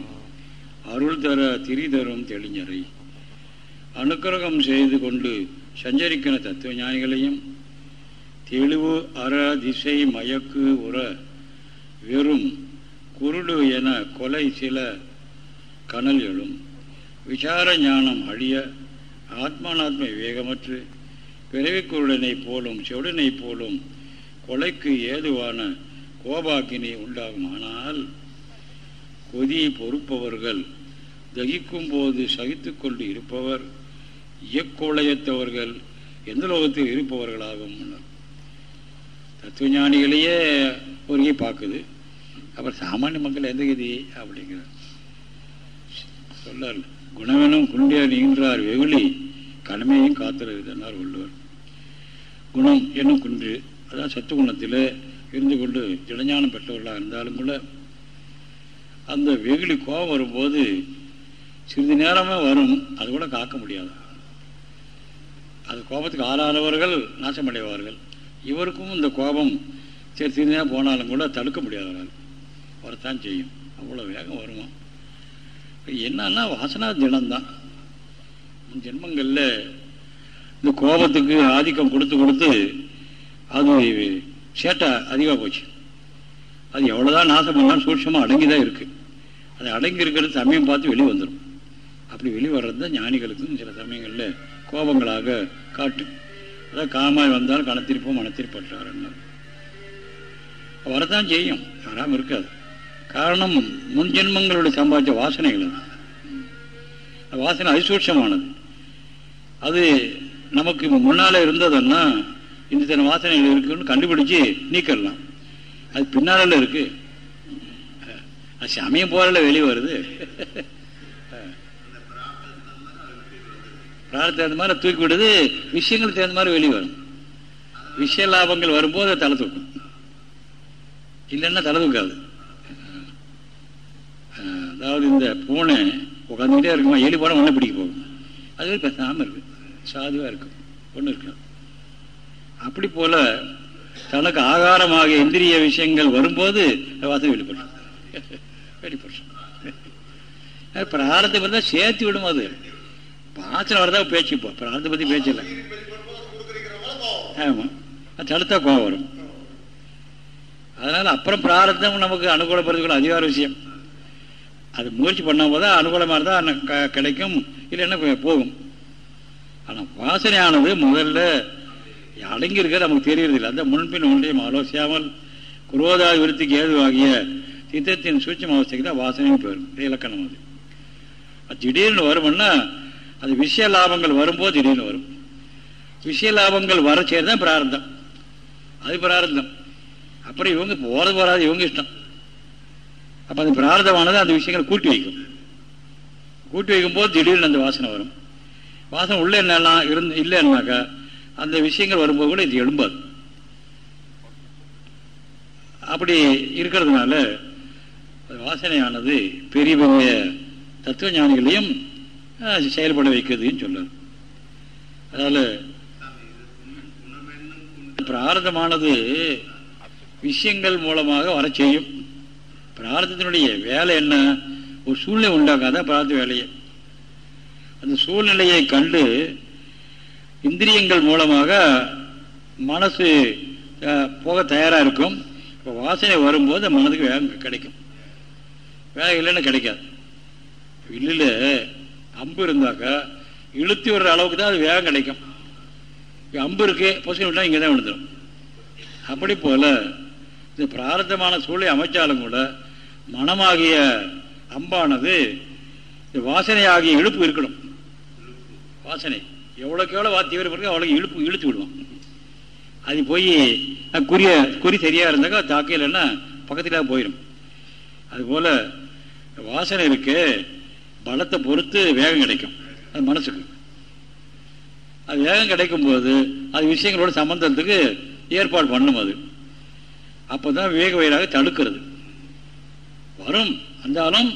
அருள் தர திரி தரும் தெளிஞரை அனுக்கிரகம் செய்து கொண்டு சஞ்சரிக்கிற தத்துவ ஞானிகளையும் தெளிவு அற திசை மயக்கு உற வெறும் குருடு என கொலை சில கனல் எழும். விசார ஞானம் அழிய ஆத்மானாத்ம விவேகமற்று பிறவிக்குருடனை போலும் செவுடனை போலும் கொலைக்கு ஏதுவான கோபாக்கினை உண்டாகுமானால் கொதி பொறுப்பவர்கள் தகிக்கும் போது சகித்து கொண்டு இருப்பவர் இயக்கோளையத்தவர்கள் எந்த லோகத்தில் இருப்பவர்களாகும் தத்துவ ஞானிகளையே பார்க்குது. அப்புறம் சாமானிய மக்கள் எந்த கதி அப்படிங்கிறார். சொல்லார் குணவனும் குண்டியார் நீன்றார் வெகுளி கடமையும் காத்திருந்தார் உள்ளவர் குணம் என்னும் குன்று அதான் சத்து குணத்தில் இருந்து கொண்டு இளைஞானம் பெற்றவர்களாக இருந்தாலும் கூட அந்த வெகுளி கோபம் வரும்போது சிறிது நேரமாக வரும் அது கூட காக்க முடியாது? அது கோபத்துக்கு ஆளானவர்கள் நாசமடைவார்கள். இவருக்கும் இந்த கோபம் சரி சிறிது போனாலும் கூட தடுக்க முடியாதவர்கள். வரத்தான் செய்யும். அவ்வளோ வேகம் வருமா? என்னன்னா வாசனா தினம்தான் ஜென்மங்களில் இந்த கோபத்துக்கு ஆதிக்கம் கொடுத்து கொடுத்து அது சேட்டை அதிகமாக போச்சு. அது எவ்வளோதான் நாசம் பண்ணாலும் சூட்சமாக அடங்கி தான் இருக்குது அது அடங்கி இருக்கிறது சமயம் பார்த்து வெளியே வந்துடும் அப்படி வெளியே வர்றது தான் ஞானிகளுக்கும் சில சமயங்களில் கோபங்களாக காட்டு. அதான் காமாய் வந்தாலும் கணத்திருப்போம் மனத்திருப்பற்றாருன்னு வரதான் செய்யும் வராமல் இருக்காது. காரணம் முன் ஜென்மங்களுடைய சம்பாதிச்ச வாசனைகள் அது வாசனை அதிசூட்சமானது. அது நமக்கு முன்னால் இருந்ததுன்னா இந்த தின வாசனைகள் இருக்குன்னு கண்டுபிடிச்சு நீக்கிடலாம் அது பின்னால இருக்கு. அது சமயம் போறல வெளியே வருது. பிரார்த்தம் தகுந்த மாதிரி தூக்கி விடுது விஷயங்களுக்கு தகுந்த மாதிரி வெளியே வரும். விஷய லாபங்கள் வரும்போது தலை தூக்கும். இல்லைன்னா தலை தூக்காது. அதாவது இந்த பூனை உட்காந்துக்கிட்டே இருக்குமா எலி போன ஒன்றை பிடிக்க போகும். அது பேசாமல் இருக்கு. சாதுவாக இருக்கும். ஒன்று இருக்கலாம் அப்படி போல தனக்கு ஆகாரமாக இந்திரிய விஷயங்கள் வரும்போது வாசம் வெளிப்படுறோம் வெளிப்படுறோம் பிராரத்தை பார்த்தா சேர்த்து விடும் அது. வாசனை வரதா பேச்சு இப்போ பிராரத்தை பற்றி பேச்சில் ஆமாம் அது தடுத்தா கோவம் வரும். அதனால் அப்புறம் பிராரத்தம் நமக்கு அனுகூலப்படுறதுக்குள்ள அதிகார விஷயம். அது முயற்சி பண்ணும் போது அனுகூலமாக இருந்தால் கிடைக்கும். இல்லைன்னா போகும். ஆனால் வாசனையானது முதல்ல அடங்கி இருக்கிறது நமக்கு தெரியறதில்லை அந்த முன்பின் ஒன்றையும் ஆலோசியாமல் குரோதா விருத்திக்கு ஏதுவாகிய சித்தத்தின் சூட்சம் அவஸ்தைக்கு தான் வாசனையும் போயிடும் இலக்கணம் அது. அது திடீர்னு வருமுன்னா அது விஷய லாபங்கள் வரும்போது திடீர்னு வரும். விஷய லாபங்கள் வர சேர் தான் பிரார்த்தம் அது பிரார்த்தம் அப்புறம் இவங்க போகிறது போகாது இவங்க இஷ்டம். அப்போ அந்த பிரார்த்தமானது அந்த விஷயங்களை கூட்டி வைக்கும். கூட்டி வைக்கும்போது திடீர்னு அந்த வாசனை வரும். வாசனை உள்ள என்னெல்லாம் இருந்து இல்லைன்னாக்கா அந்த விஷயங்கள் வரும்போது கூட இது எழும்பாது. அப்படி இருக்கிறதுனால வாசனையானது பெரிய பெரிய தத்துவ ஞானிகளையும் செயல்பட வைக்கிறதுன்னு சொல்லுது அதனால் பிரார்த்தமானது விஷயங்கள் மூலமாக வர செய்யும். பிரார்த்தத்தினுடைய வேலை என்ன? ஒரு சூழ்நிலை உண்டாக்காத பிரார்த்த வேலையை? அந்த சூழ்நிலையை கண்டு இந்திரியங்கள் மூலமாக மனசு போக தயாராக இருக்கும். இப்போ வாசனை வரும்போது மனதுக்கு வேகம் கிடைக்கும். வேலை இல்லைன்னு கிடைக்காது. வில்லில் அம்பு இருந்தாக்கா இழுத்து விடுற அளவுக்கு தான் அது வேகம் கிடைக்கும். அம்பு இருக்கு பொசிஷன் விட்டால் இங்கே தான் விழுந்துடும் அப்படி போல் இந்த பிரார்த்தமான சூழலை அமைச்சாலும் கூட மனமாகிய அம்பானது இந்த வாசனை ஆகிய இழுப்பு இருக்கணும். வாசனை. எவ்வளோக்கு எவ்வளோ வா தீவிரம் இருக்கு அவ்வளோ இழுப்பு இழுத்து விடுவான். அது போய் குறிய குறி சரியாக இருந்தாக்கா தாக்கையிலன்னா பக்கத்தில் போயிடும் அதுபோல் வாசனை இருக்குது பலத்தை பொறுத்து வேகம் கிடைக்கும். அது மனசுக்கு. அது வேகம் கிடைக்கும் போது அது விஷயங்களோட சம்பந்தத்துக்கு ஏற்பாடு பண்ணும் அது. அப்போதான் விவேக வயலாக தடுக்கிறது. வரும். வந்தாலும்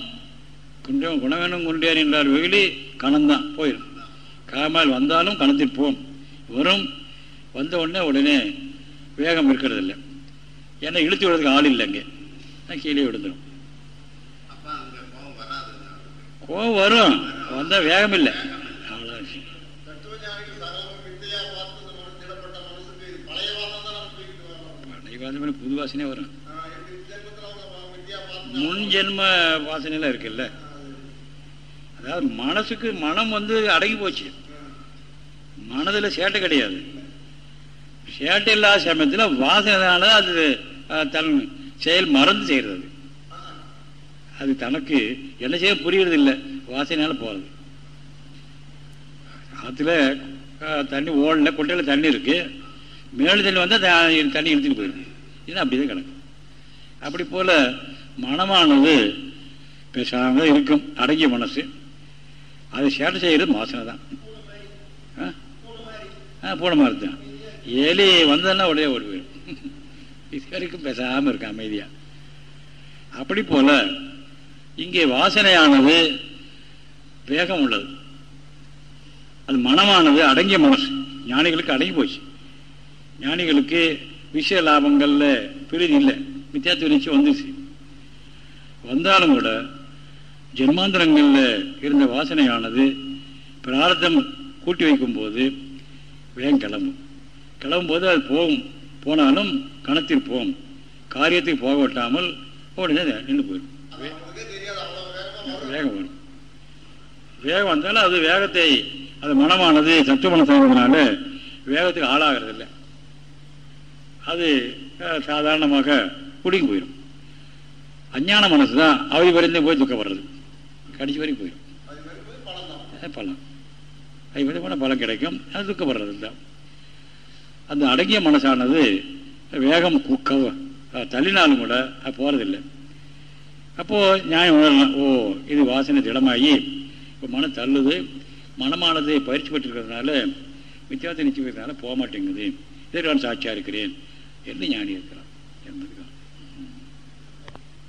குண்டம் குணவேணும் குண்டியார் என்றார் வெகுளி கணம்தான். போயிடும் காமல் வந்தாலும் கணத்தில் போம் வரும். வந்த உடனே உடனே வேகம் இருக்கிறது இல்லை ஏன்னா இழுத்து விடுறதுக்கு ஆள் இல்லை அங்கே. கீழே விழுந்துடும் கோபம் வரும். வந்தால் வேகம் இல்லை அவ்வளோ விஷயம் புது வாசனே வரும். முன் ஜென்ம வாசனைலாம் இருக்குல்ல. அதாவது மனசுக்கு மனம் வந்து அடங்கி போச்சு. மனதில் சேட்டை கிடையாது. சேட்டை இல்லாத சமயத்தில் வாசனைனால அது தன் செயல் மறந்து செய்கிறது அது தனக்கு என்ன செய்ய புரியறது இல்லை வாசனையால் போகிறது ஆற்றுல தண்ணி ஓடல குட்டையில் தண்ணி இருக்குது மேலு தண்ணி வந்தால் தண்ணி இழுத்துட்டு போயிடுது. இது அப்படிதான் கிடக்கும் அப்படி போல் மனமானது பேசாமல் இருக்கும். அடங்கிய மனசு. அதை சேட்டை செய்கிறது வாசனை தான். ஆ பூனை மாதிரி தான். எலி வந்ததுன்னா உடனே ஓடி போயிடும். [LAUGHS] இது வரைக்கும் பேசாமல் இருக்கு அமைதியாக அப்படி போல் இங்கே வாசனையானது வேகம் உள்ளது. அது மனமானது அடங்கிய மனசு. ஞானிகளுக்கு அடங்கி போச்சு. ஞானிகளுக்கு விஷய லாபங்களில் பிரிதி இல்லை. வித்தியாச நிச்சயம் வந்துச்சு வந்தாலும் கூட ஜென்மாந்திரங்களில் இருந்த வாசனையானது பிரார்த்தம் கூட்டி வைக்கும்போது வேகம் கிளம்பும். கிளம்பும்போது அது போகும். போனாலும் கணத்தில் போகும். காரியத்துக்கு போக விட்டாமல் உடனே நின்று போயிடும். வேகம் வரும் வேகம் வந்தாலும் அது வேகத்தை அது மனமானது சத்து மனசானதுனால வேகத்துக்கு ஆளாகிறது இல்லை அது சாதாரணமாக குடுங்கி போயிடும். அஞ்ஞான மனசு தான் அவதி வரைந்தே போய் துக்கப்படுறது கடிச்சு வரைக்கும் போயிடும். அது அது வந்து போனால் பலம் கிடைக்கும். அது துக்கப்படுறது தான் அந்த அடங்கிய மனசானது வேகம் குக்க தள்ளினாலும் கூட அது போகிறதில்லை அப்போது நியாயம் உணரலாம் ஓ இது வாசனை திடமாகி இப்போ மனம் தள்ளுது மனமானது பயிற்சி பெற்றிருக்கிறதுனால வித்தியாசத்தை இருக்கிறதுனால போக மாட்டேங்குது. இதற்கு நான் சாட்சியாக இருக்கிறேன். என்று ஞானி இருக்கிறான்? என்பதுதான்.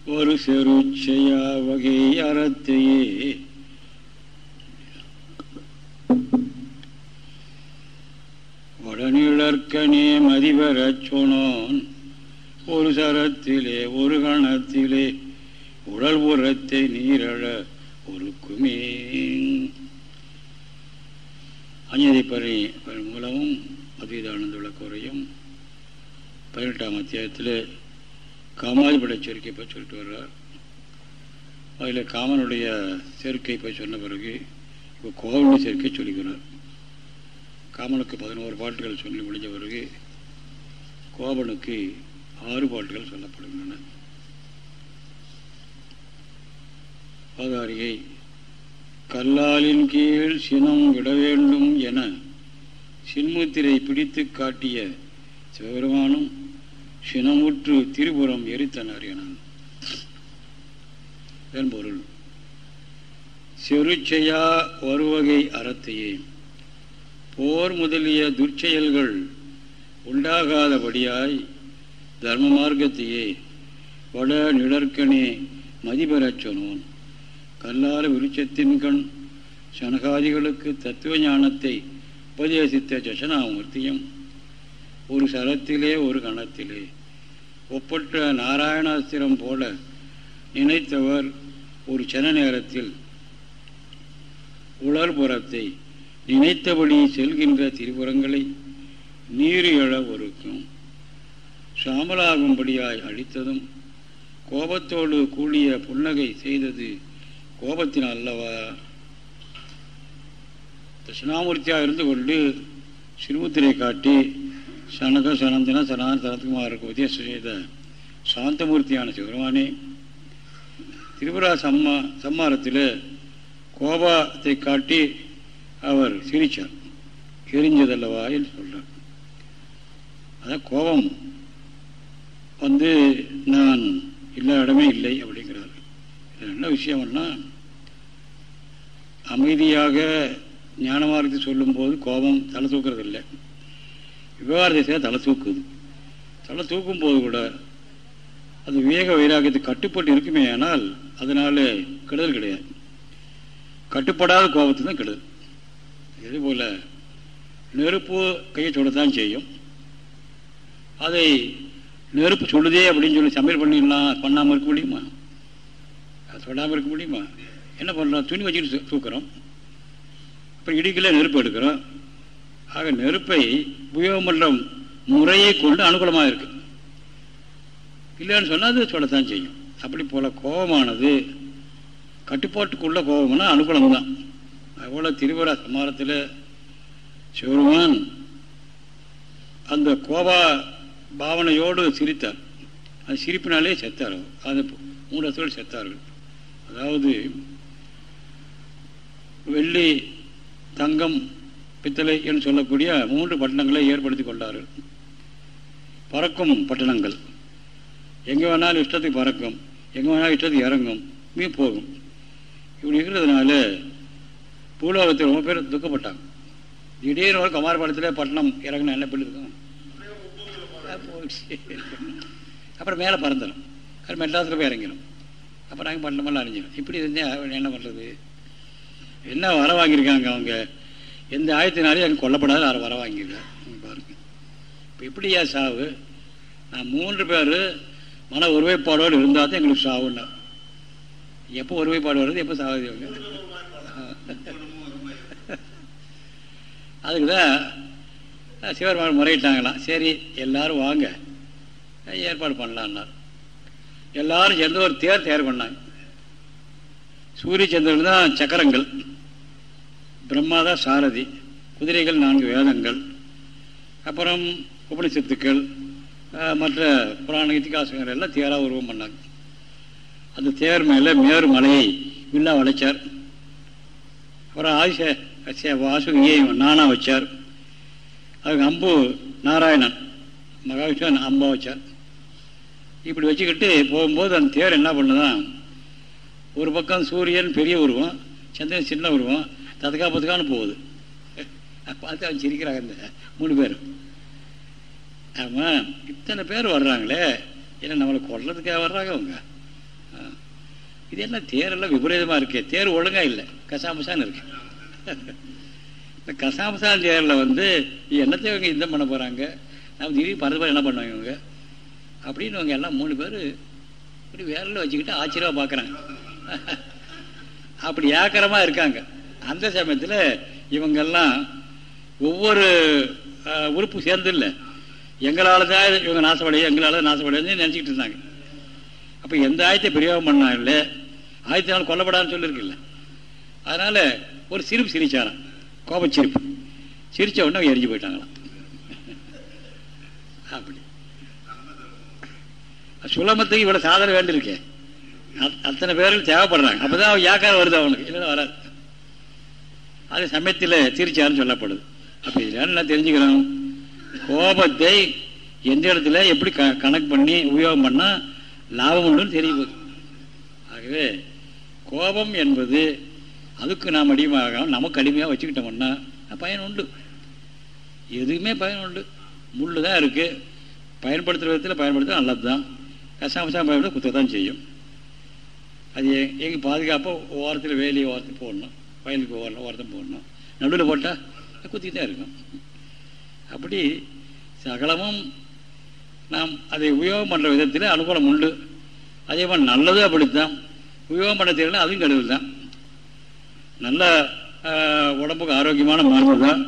ஒரு செருச்சையா வகை அறத்தையே. உடனிழற்கனே மதிபெறச் சொன்னோன். ஒரு சரத்திலே ஒரு கணத்திலே உடல் உரத்தை நீரழ ஒருக்குமே அஞ்சதிப்பறை மூலமும் அதீதானந்த விளக்குறையும் பதினெட்டாம் அத்தியாயத்தில் காமாதிபட சேர்க்கை பற்றி சொல்லிட்டு வர்றார். அதில் காமனுடைய சேர்க்கை போய் சொன்ன பிறகு இப்போ கோவிலுடைய சேர்க்கை சொல்லிக்கிறார். காமனுக்கு பதினோரு பாட்டுகள் சொல்லி முடிஞ்ச பிறகு கோபனுக்கு ஆறு பாட்டுகள் சொல்லப்படுகின்றன. அவதாரியை கல்லாலின் கீழ் சினம் விட வேண்டும் என சின்முத்திரை பிடித்து காட்டிய சிவபெருமானும் சினமுற்று திருபுறம் எரித்தனர் என என்பொருள் செருச்சையா ஒருவகை அறத்தையே போர் முதலிய துர்ச்செயல்கள் உண்டாகாதபடியாய் தர்ம மார்க்கத்தையே வட நிழற்கனே மதிபெறச் சொன்னோன். கல்லால விருட்சத்தின் கண் சனகாதிகளுக்கு தத்துவ ஞானத்தை உபதேசித்த ஜசனாமூர்த்தியும் ஒரு சரத்திலே ஒரு கணத்திலே ஒப்பற்ற நாராயணாஸ்திரம் போல நினைத்தவர் ஒரு சன நேரத்தில் உலர்புறத்தை நினைத்தபடி செல்கின்ற திரிபுறங்களை நீர் எழ ஒருக்கும் சாமலாகும்படியாய் அழித்ததும் கோபத்தோடு கூடிய புன்னகை செய்தது கோபத்தினால் அல்லவா தட்சிணாமூர்த்தியாக இருந்து கொண்டு சிறுமுத்திரை காட்டி சனக சனந்தன சனான சனத்குமாருக்கு உபதேசம் செய்த சாந்தமூர்த்தியான சிவருமானே திரிபுரா சம்மா சம்மாரத்தில் கோபத்தை காட்டி அவர் சிரித்தார் எரிஞ்சதல்லவா என்று சொல்கிறார் அதான் கோபம் வந்து நான் இல்லாத இடமே இல்லை அப்படிங்கிறார். என்ன விஷயம்னா அமைதியாக ஞானமார்க்கத்தை சொல்லும்போது கோபம் தலை தூக்கிறது இல்லை விவகாரத்தை தலை தூக்குது. தலை தூக்கும் போது கூட அது விவேக வைராகியத்துக்கு கட்டுப்பட்டு இருக்குமே ஆனால் அதனால் கெடுதல் கிடையாது. கட்டுப்படாத கோபத்து தான் கெடுதல். இதே நெருப்பு கையை சொல்லத்தான் செய்யும். அதை நெருப்பு சொல்லுதே அப்படின்னு சொல்லி சமையல் பண்ணிடலாம். பண்ணாமல் இருக்க முடியுமா? சொல்லாமல் இருக்க முடியுமா? என்ன பண்ணுறோம்? துணி வச்சுட்டு தூக்குறோம். அப்புறம் இடுக்கில் நெருப்பு எடுக்கிறோம். ஆக நெருப்பை உபயோகம் பண்ணுற முறையை கொண்டு அனுகூலமாக இருக்குது இல்லைன்னு சொன்னால் அது சொல்லத்தான் செய்யும். அப்படி போல் கோபமானது கட்டுப்பாட்டுக்குள்ள கோபம்னா அனுகூலம் தான் அதுபோல் திருவிழா சமாரத்தில் சிவருமான் அந்த கோபா பாவனையோடு சிரித்தார். அது சிரிப்பினாலே செத்தார்? அந்த மூன்று வருஷத்தோடு செத்தார்கள். அதாவது வெள்ளி தங்கம் பித்தளை என்று சொல்லக்கூடிய மூன்று பட்டணங்களை ஏற்படுத்தி கொண்டார்கள். பறக்கும் பட்டணங்கள். எங்கே வேணாலும் இஷ்டத்துக்கு பறக்கும். எங்கே வேணாலும் இஷ்டத்துக்கு இறங்கும். மீ போகும். இப்படி இருக்கிறதுனால பூலோகத்தில் ரொம்ப பேர் துக்கப்பட்டாங்க. திடீர்னு ஒரு கமாரபாடத்தில் பட்டணம் இறங்கினா என்ன பண்ணிருக்கோம் அப்புறம் மேலே பறந்துடும் அது மெட்ராஸில் போய் இறங்கிடும் அப்புறம் நாங்கள் பட்டணமெல்லாம் அறிஞ்சிடும் இப்படி இருந்தால் என்ன பண்ணுறது என்ன வர வாங்கியிருக்காங்க அவங்க? எந்த ஆயத்தினாலையும் எனக்கு கொல்லப்படாத யாரும் வர வாங்கியிருக்காங்க. பாருங்க. இப்போ எப்படியா சாவு? நான் மூன்று பேர் மன ஒருமைப்பாடோடு இருந்தால் தான் எங்களுக்கு சாவுன்னா. எப்போ ஒருமைப்பாடு வருது எப்போ சாவது இவங்க? அதுக்கு தான் சிவபெருமான் முறையிட்டாங்களாம். சரி எல்லாரும் வாங்க. ஏற்பாடு பண்ணலான்னார் எல்லாரும் சேர்ந்து ஒரு தேர் தயார் பண்ணாங்க. சூரிய சந்திரன் தான் சக்கரங்கள். பிரம்மா தான் சாரதி குதிரைகள் நான்கு வேதங்கள் அப்புறம் உபனிஷத்துக்கள் மற்ற புராண இத்திகாசங்கள் எல்லாம் தேராக உருவம் பண்ணாங்க. அந்த தேர் மேலே மேரு மலையை வில்லா வளைச்சார். அப்புறம் ஆதிச வாசுகியை நானா வச்சார். அதுக்கு அம்பு நாராயணன் மகாவிஷ்ணு அம்பா வச்சார். இப்படி வச்சுக்கிட்டு போகும்போது அந்த தேர் என்ன பண்ணுதான் ஒரு பக்கம் சூரியன் பெரிய உருவம் சந்திரன் சின்ன உருவம் ததுக்கா பத்துக்கான்னு போகுது. பார்த்து அவன் சிரிக்கிறாங்க இந்த மூணு பேர் ஆமாம் இத்தனை பேர் வர்றாங்களே. ஏன்னா நம்மளை கொள்றதுக்காக வர்றாங்க அவங்க? இது என்ன தேரெல்லாம் விபரீதமாக இருக்கு. தேர் ஒழுங்காக இல்லை. கசாமசான்னு இருக்கு. இந்த கசாமசான் தேரில் வந்து என்னத்தை இவங்க இந்த பண்ண போகிறாங்க நம்ம திடீர்னு பரது என்ன பண்ணுவாங்க இவங்க? அப்படின்னு அவங்க எல்லாம் மூணு பேர் இப்படி வேரில் வச்சுக்கிட்டு ஆச்சரியமாக பார்க்குறாங்க. அப்படி ஏக்கரமாக இருக்காங்க. அந்த சமயத்தில் இவங்கெல்லாம் ஒவ்வொரு உறுப்பு சேர்ந்து இல்லை எங்களால் தான் இவங்க நாசப்படைய எங்களால் நாசப்படையன்னு நினச்சிக்கிட்டு இருந்தாங்க. அப்போ எந்த ஆயத்தை பிரயோகம் பண்ணா இல்லை ஆயத்தினால் கொல்லப்படாதுன்னு சொல்லியிருக்குல்ல அதனால் ஒரு சிரிப்பு சிரிச்சாராம். கோபச்சிரிப்பு சிரித்த உடனே எரிஞ்சு போயிட்டாங்களாம். அப்படி. சுலமத்துக்கு இவ்வளோ சாதனை வேண்டியிருக்கேன் அத்தனை பேர்கள் தேவைப்படுறாங்க. அப்போ தான் அவன் யாக்காரம் வருது அவனுக்கு. இல்லைன்னா வராது. அது சமயத்தில் சிரிச்சாருன்னு சொல்லப்படுது. அப்போ இதில் நான் தெரிஞ்சுக்கிறோம் கோபத்தை எந்த இடத்துல எப்படி க கணக்கு பண்ணி உபயோகம் பண்ணால் லாபம் உண்டுன்னு தெரிய போகுது. ஆகவே கோபம் என்பது அதுக்கு நாம் அடிமையாக நமக்கு அடிமையாக வச்சுக்கிட்டோம்னா பயன் உண்டு. எதுவுமே பயன் உண்டு. முள்ளு தான் இருக்குது பயன்படுத்துகிற விதத்தில் பயன்படுத்த நல்லது தான் கசாமசாம பயன்படுத்த குத்த தான் செய்யும். அது எங்கள் பாதுகாப்பாக ஓரத்தில் வேலையை ஓரத்தில் போடணும். வயலுக்கு போகணும் ஓரத்தில் போடணும் நடுவில் போட்டால் குத்திக்கிட்டே தான் இருக்கும். அப்படி சகலமும் நாம் அதை உபயோகம் பண்ணுற விதத்தில் அனுகூலம் உண்டு. அதே மாதிரி நல்லதும் அப்படித்தான். உபயோகம் பண்ண தெரியல அதுவும் கழிவு தான் நல்ல உடம்புக்கு ஆரோக்கியமான மருந்து தான்.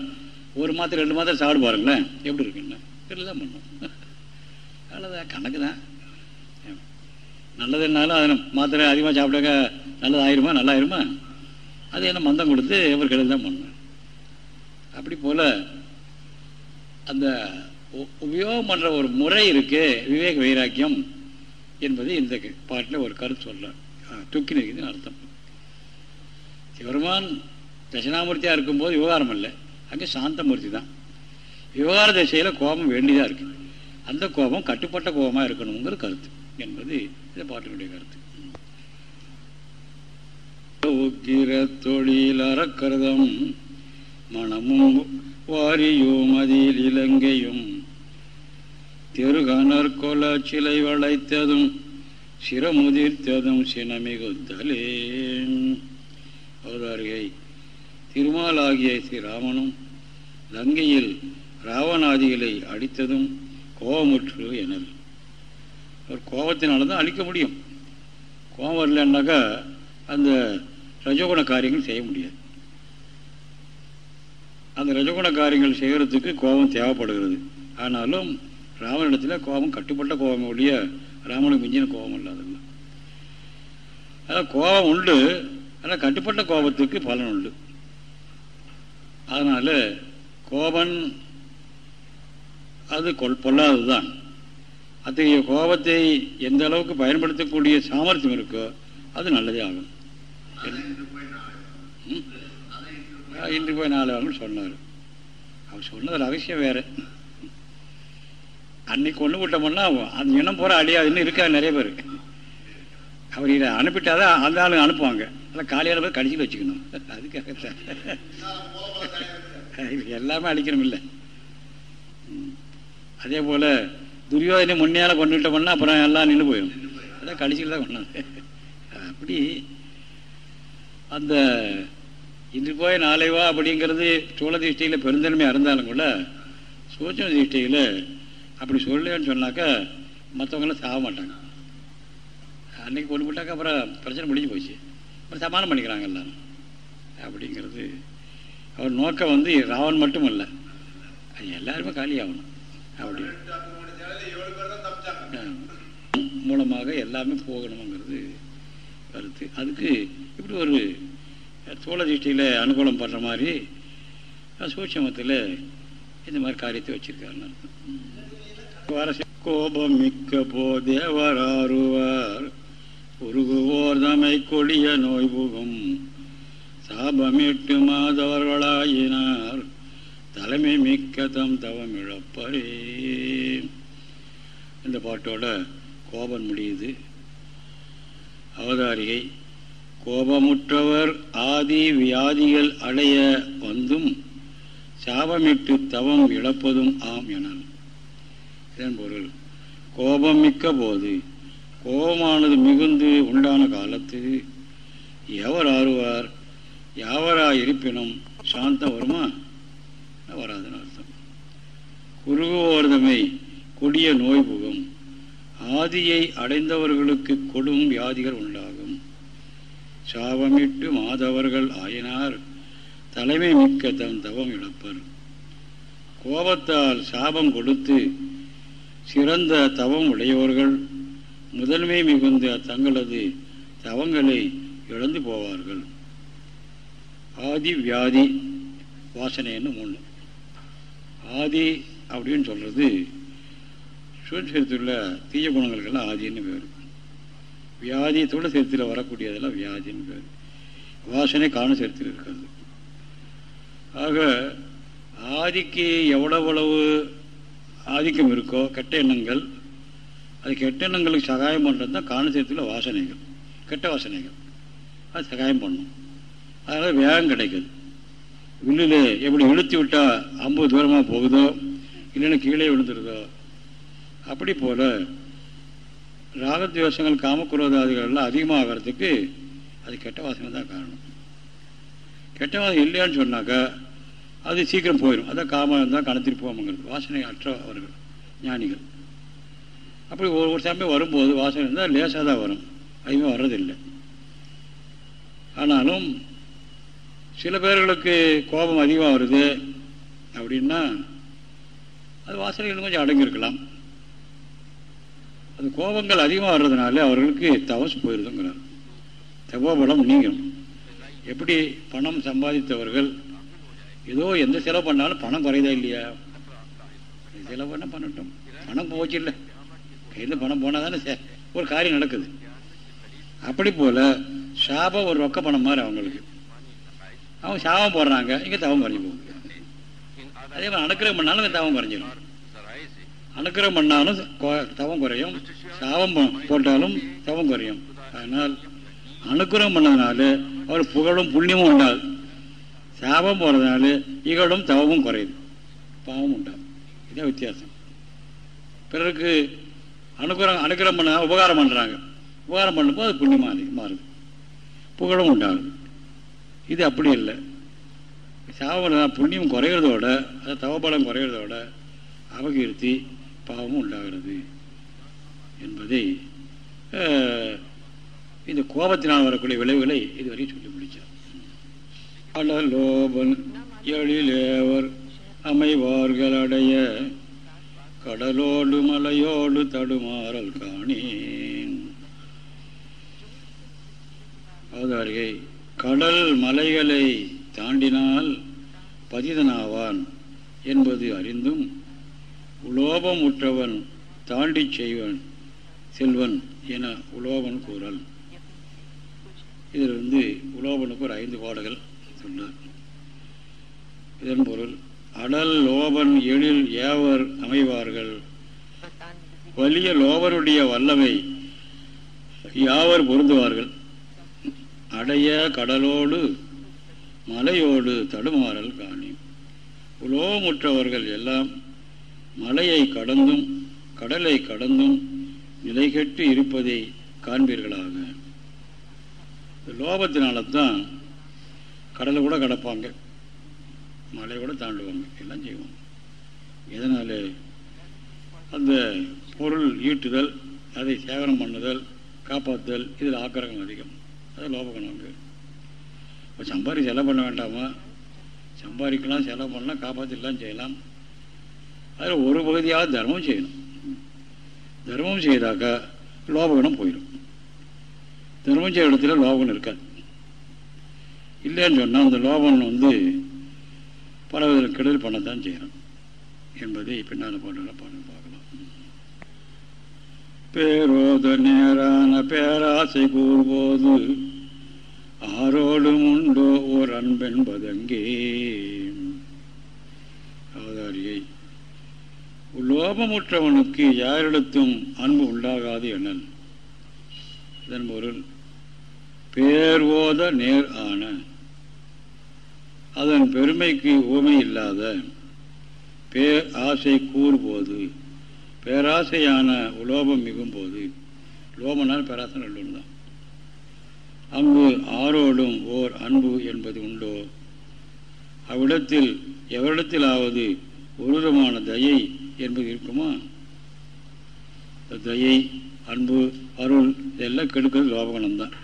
ஒரு மாதம் ரெண்டு மாதம் சாப்பிடு பாருங்களேன். எப்படி இருக்குன்னு. தெரியல தான் பண்ணும். அவ்வளோதான் கணக்கு தான் நல்லதுனாலும் அதை மாத்திரை அதிகமாக சாப்பிட்டாக்க நல்லது ஆயிருமா நல்லா ஆயிருமா அது என்ன மந்தம் கொடுத்து எவர் கெடுதல் தான் பண்ணணும் அப்படி போல் அந்த உபயோகம் பண்ணுற ஒரு முறை இருக்கு விவேக வைராக்கியம் என்பது இந்த பாட்டில் ஒரு கருத்து சொல்ல துக்கி நிற்குதுன்னு அர்த்தம். சிவருமான் தட்சிணாமூர்த்தியாக இருக்கும்போது விவகாரம் இல்லை அங்கே சாந்தமூர்த்தி தான். விவகார திசையில் கோபம் வேண்டியதாக இருக்குது அந்த கோபம் கட்டுப்பட்ட கோபமாக இருக்கணுங்கிற கருத்து என்பது இந்த பாட்டினுடைய கருத்து. உக்கிர தொழில் அறக்கருதம். மனமும் வாரியும் அதில் இலங்கையும். திருகனர் கொல சிலை வளைத்ததும் சிரமுதிர்த்ததும் சினமிகுத்தலே. அவதாரிகை திருமாலாகிய ஸ்ரீராமனும் லங்கையில் ராவணாதிகளை அடித்ததும் கோபமுற்று எனல். ஒரு கோபத்தினால தான் அழிக்க முடியும். கோபம் வரலன்னாக்கா அந்த ரஜகுண காரியங்கள் செய்ய முடியாது. அந்த ரஜகுண காரியங்கள் செய்கிறதுக்கு கோபம் தேவைப்படுகிறது. ஆனாலும் ராமனிடத்தில் கோபம் கட்டுப்பட்ட கோபம் ஒழிய ராமனுக்கு மிஞ்சின கோபம் இல்லாதல்ல அதான் கோபம் உண்டு ஆனால் கட்டுப்பட்ட கோபத்துக்கு பலன் உண்டு. அதனால் கோபன் அது கொல் பொல்லாதது தான் அத்தகைய கோபத்தை எந்த அளவுக்கு பயன்படுத்தக்கூடிய சாமர்த்தியம் இருக்கோ அது நல்லதே ஆகும். இன்று போய் நாலு வாங்கன்னு சொன்னார். அவர் சொன்னது ரகசியம் வேறு. அன்னைக்கு கொண்டு விட்டோம்னா அந்த இனம் போகிற அழியாதுன்னு இருக்காது நிறைய பேர். அவர் இதை அனுப்பிட்டாதான் அந்த ஆளுங்க அனுப்புவாங்க. அதான் காலையில் போய் கடிச்சிட்டு வச்சுக்கணும். அதுக்காகத்தான். எல்லாமே அழிக்கணும் இல்லை. அதே போல் துரியோதனை முன்னையால் கொண்டு விட்டோம்னா அப்புறம் எல்லாம் நின்று போயிடும் அதான் கடிச்சிட்டு தான் கொண்டாங்க அப்படி அந்த இன்று போய் நாளை வா அப்படிங்கிறது சோழ திருஷ்டியில் பெருந்தன்மையாக இருந்தாலும் கூட சூட்சம திருஷ்டியில் அப்படி சொல்லலன்னு சொன்னாக்கா மற்றவங்களாம் சாக மாட்டாங்க. அன்னைக்கு கொண்டு போட்டாக்க அப்புறம் பிரச்சனை முடிஞ்சு போச்சு. அப்புறம் சமாளம் பண்ணிக்கிறாங்க எல்லாரும். அப்படிங்கிறது அவர் நோக்கம் வந்து ராவன் மட்டும் இல்லை அது எல்லாருமே காலியாகணும் அப்படி. மூலமாக எல்லாமே போகணுங்கிறது கருத்து. அதுக்கு இப்படி ஒரு தோழ திருஷ்டியில் அனுகூலம் பண்ணுற மாதிரி சூட்சமத்தில் இந்த மாதிரி காரியத்தை வச்சிருக்காருன்னு அர்த்தம். கோபம் மிக்க போதேவராறுவார் உருகுவோர் தமை கொடிய நோய் புகும். சாபமிட்டு மாதவர்களாயினார் தலைமை மிக்க தம் தவம் இழப்பரே. இந்த பாட்டோட கோபம் முடியுது. அவதாரிகை கோபமுற்றவர் ஆதி வியாதிகள் அடைய வந்தும் சாபமிட்டு தவம் இழப்பதும் ஆம் என இதன் பொருள் கோபம் மிக்க போது கோபமானது மிகுந்து உண்டான காலத்து எவர் ஆறுவார்? யாவரா இருப்பினும் சாந்தம் வருமா? வராதுன்னு அர்த்தம். குறுகுவோர்தமை கொடிய நோய் புகும் ஆதியை அடைந்தவர்களுக்கு கொடும் வியாதிகள் உண்டாகும். சாபமிட்டு மாதவர்கள் ஆயினார். தலைமை மிக்க தம் தவம் இழப்பர். கோபத்தால் சாபம் கொடுத்து சிறந்த தவம் உடையவர்கள் முதன்மை மிகுந்த தங்களது தவங்களை இழந்து போவார்கள். ஆதி வியாதி வாசனைன்னு மூணு. ஆதி அப்படின்னு சொல்கிறது சூழ்ச்சியத்தில் தீய குணங்களுக்கெல்லாம் ஆதின்னு பேர். வியாதியத்தோட சேர்த்தில் வரக்கூடியதெல்லாம் வியாதின்னு பேர். வாசனை காண சேர்த்தில் இருக்கிறது ஆக ஆதிக்கு எவ்வளவளவு ஆதிக்கம் இருக்கோ கெட்ட எண்ணங்கள் அது கெட்ட எண்ணங்களுக்கு சகாயம் பண்ணுறது தான் காண வாசனைகள். கெட்ட வாசனைகள். அது சகாயம் பண்ணும். அதனால் வேகம் கிடைக்குது. வில்லில் எப்படி இழுத்து விட்டால் ஐம்பது தூரமாக போகுதோ இல்லைன்னா கீழே விழுந்துருதோ அப்படி போல் ராகத்வேஷங்கள் காமக்குரோதாதிகள்லாம் அதிகமாகிறதுக்கு அது கெட்ட வாசனை தான் காரணம். கெட்ட வாசனை இல்லையான்னு சொன்னாக்கா அது சீக்கிரம் போயிடும் அதான் காமம் தான் கணத்திட்டு போவாங்கிறது வாசனை அற்றவர்கள் ஞானிகள். அப்படி ஒரு சமயம் வரும்போது வாசனை இருந்தால் லேசாக தான் வரும். அதிகமாக வர்றதில்லை. ஆனாலும் சில பேர்களுக்கு கோபம் அதிகமாக வருது அப்படின்னா அது வாசனைகள் கொஞ்சம் அடங்கியிருக்கலாம். அது கோபங்கள் அதிகமாக வர்றதுனால அவர்களுக்கு தவசு போயிருதுங்கிறார். தவோபலம் நீங்கும். எப்படி பணம் சம்பாதித்தவர்கள் ஏதோ எந்த செலவு பண்ணாலும் பணம் குறையுதா இல்லையா? செலவு பண்ண பண்ணட்டும். பணம் போச்சு இல்லை. கையில் பணம் போனால் தானே ஒரு காரியம் நடக்குது. அப்படி போல் சாபம் ஒரு ரொக்க பணம் மாதிரி அவங்களுக்கு. அவங்க சாபம் போடுறாங்க இங்கே தவம் குறைஞ்சி போகுது அதே மாதிரி அனுக்கிரகம் பண்ணாலும் தவம் குறைஞ்சிடும் அனுக்கிரகம் பண்ணாலும் தவம் குறையும். சாபம் போட்டாலும் தவம் குறையும். அதனால் அனுக்கிரகம் பண்ணதுனால அவர் புகழும் புண்ணியமும் உண்டாது சாபம் போகிறதுனால இகழும் தவமும் குறையுது பாவம் உண்டாது இதுதான் வித்தியாசம். பிறருக்கு அனுகிரம் அனுகிரம் பண்ண உபகாரம் பண்ணுறாங்க உபகாரம் பண்ணும்போது அது புண்ணியமாக மாறுது. புகழும் உண்டாகுது. இது அப்படி இல்லை. சாபம் புண்ணியம் குறைகிறதோட அது தவபலம் குறைகிறதோட அபகீர்த்தி பாவமும் உண்டாகிறது என்பதை இந்த கோபத்தினால் வரக்கூடிய விளைவுகளை இதுவரை சொல்லி முடிச்சார். அடலோபன் எழிலேவர் அமைவார்கள் அடைய கடலோடு மலையோடு தடுமாறல் காணேன். அவதாரிகை கடல் மலைகளை தாண்டினால் பதிதனாவான் என்பது அறிந்தும் உலோபம் உற்றவன் தாண்டி செய்வன் செல்வன் என உலோபன் கூறல். இதில் வந்து உலோபனுக்கு ஒரு ஐந்து பாடல்கள் சொன்னார் இதன் பொருள் அடல் லோபன் எழில் ஏவர் அமைவார்கள். வலிய லோபருடைய வல்லமை யாவர் பொருந்துவார்கள்? அடைய கடலோடு மலையோடு தடுமாறல் காணி. உலோமுற்றவர்கள் எல்லாம் மலையை கடந்தும் கடலை கடந்தும் நிலைகெட்டு இருப்பதை காண்பீர்களாக. லோபத்தினால தான் கடலை கூட கடப்பாங்க. மலை கூட தாண்டுவாங்க. எல்லாம் செய்வாங்க எதனால்? அந்த பொருள் ஈட்டுதல் அதை சேகரம் பண்ணுதல் காப்பாற்றுதல் இதில் ஆக்கிரகம் அதிகம். அது லோபகுணங்க இப்போ சம்பாதி செலவு பண்ண வேண்டாமா? சம்பாதிக்கலாம் செலவு பண்ணலாம் காப்பாற்றிடலாம் செய்யலாம். அதில் ஒரு பகுதியாக தர்மம் செய்யணும் தர்மம் செய்தாக்கா லோபகுணம் போயிடும் தர்மம் செய்கிற இடத்துல லோபகுணம் இருக்காது இல்லைன்னு சொன்னால் அந்த லோபம் வந்து பல வித கெடுதல் பண்ணத்தான் செய்கிறோம் என்பதை பின்னால் போட்டு பாடம் பார்க்கலாம் பேரோத நேரான பேராசை கூறும்போது ஆரோடும் உண்டோ ஓர் அன்பென்பதங்கே அவதாரியை லோபமுற்றவனுக்கு யாரிடத்தும் அன்பு உண்டாகாது எனல் இதன் பொருள் பேர்வோத நேர் ஆன அதன் பெருமைக்கு ஊமை இல்லாத பேர் ஆசை கூறுபோது பேராசையான உலோபம் மிகும் போது லோபனால் பேராசை நல்லு தான் அங்கு ஆரோடும் ஓர் அன்பு என்பது உண்டோ? அவ்விடத்தில் எவரிடத்திலாவது உருதமான தயை என்பது இருக்குமா? தயை அன்பு அருள் இதெல்லாம் கெடுக்கிறது லோபகணம் தான்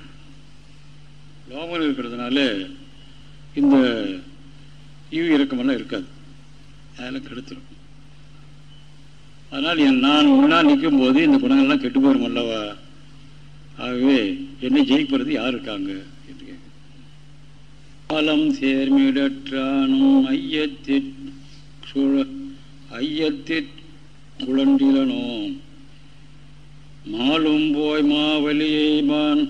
லோபம் இருக்கிறதுனால இந்த ஈவு இறக்கமெல்லாம் இருக்காது. அதெல்லாம் கெடுத்துடும் அதனால் என் நான் முன்னால் நிற்கும் போது இந்த குணங்கள்லாம் கெட்டு போயிடும் அல்லவா? ஆகவே என்னை ஜெயிப்பது யார் இருக்காங்க? என்று கேட்க காலம் சேர்மிடற்றானும் ஐயத்திற் சூழ ஐயத்திற் குழண்டிலனோ மாலும் போய் மாவலியை மான்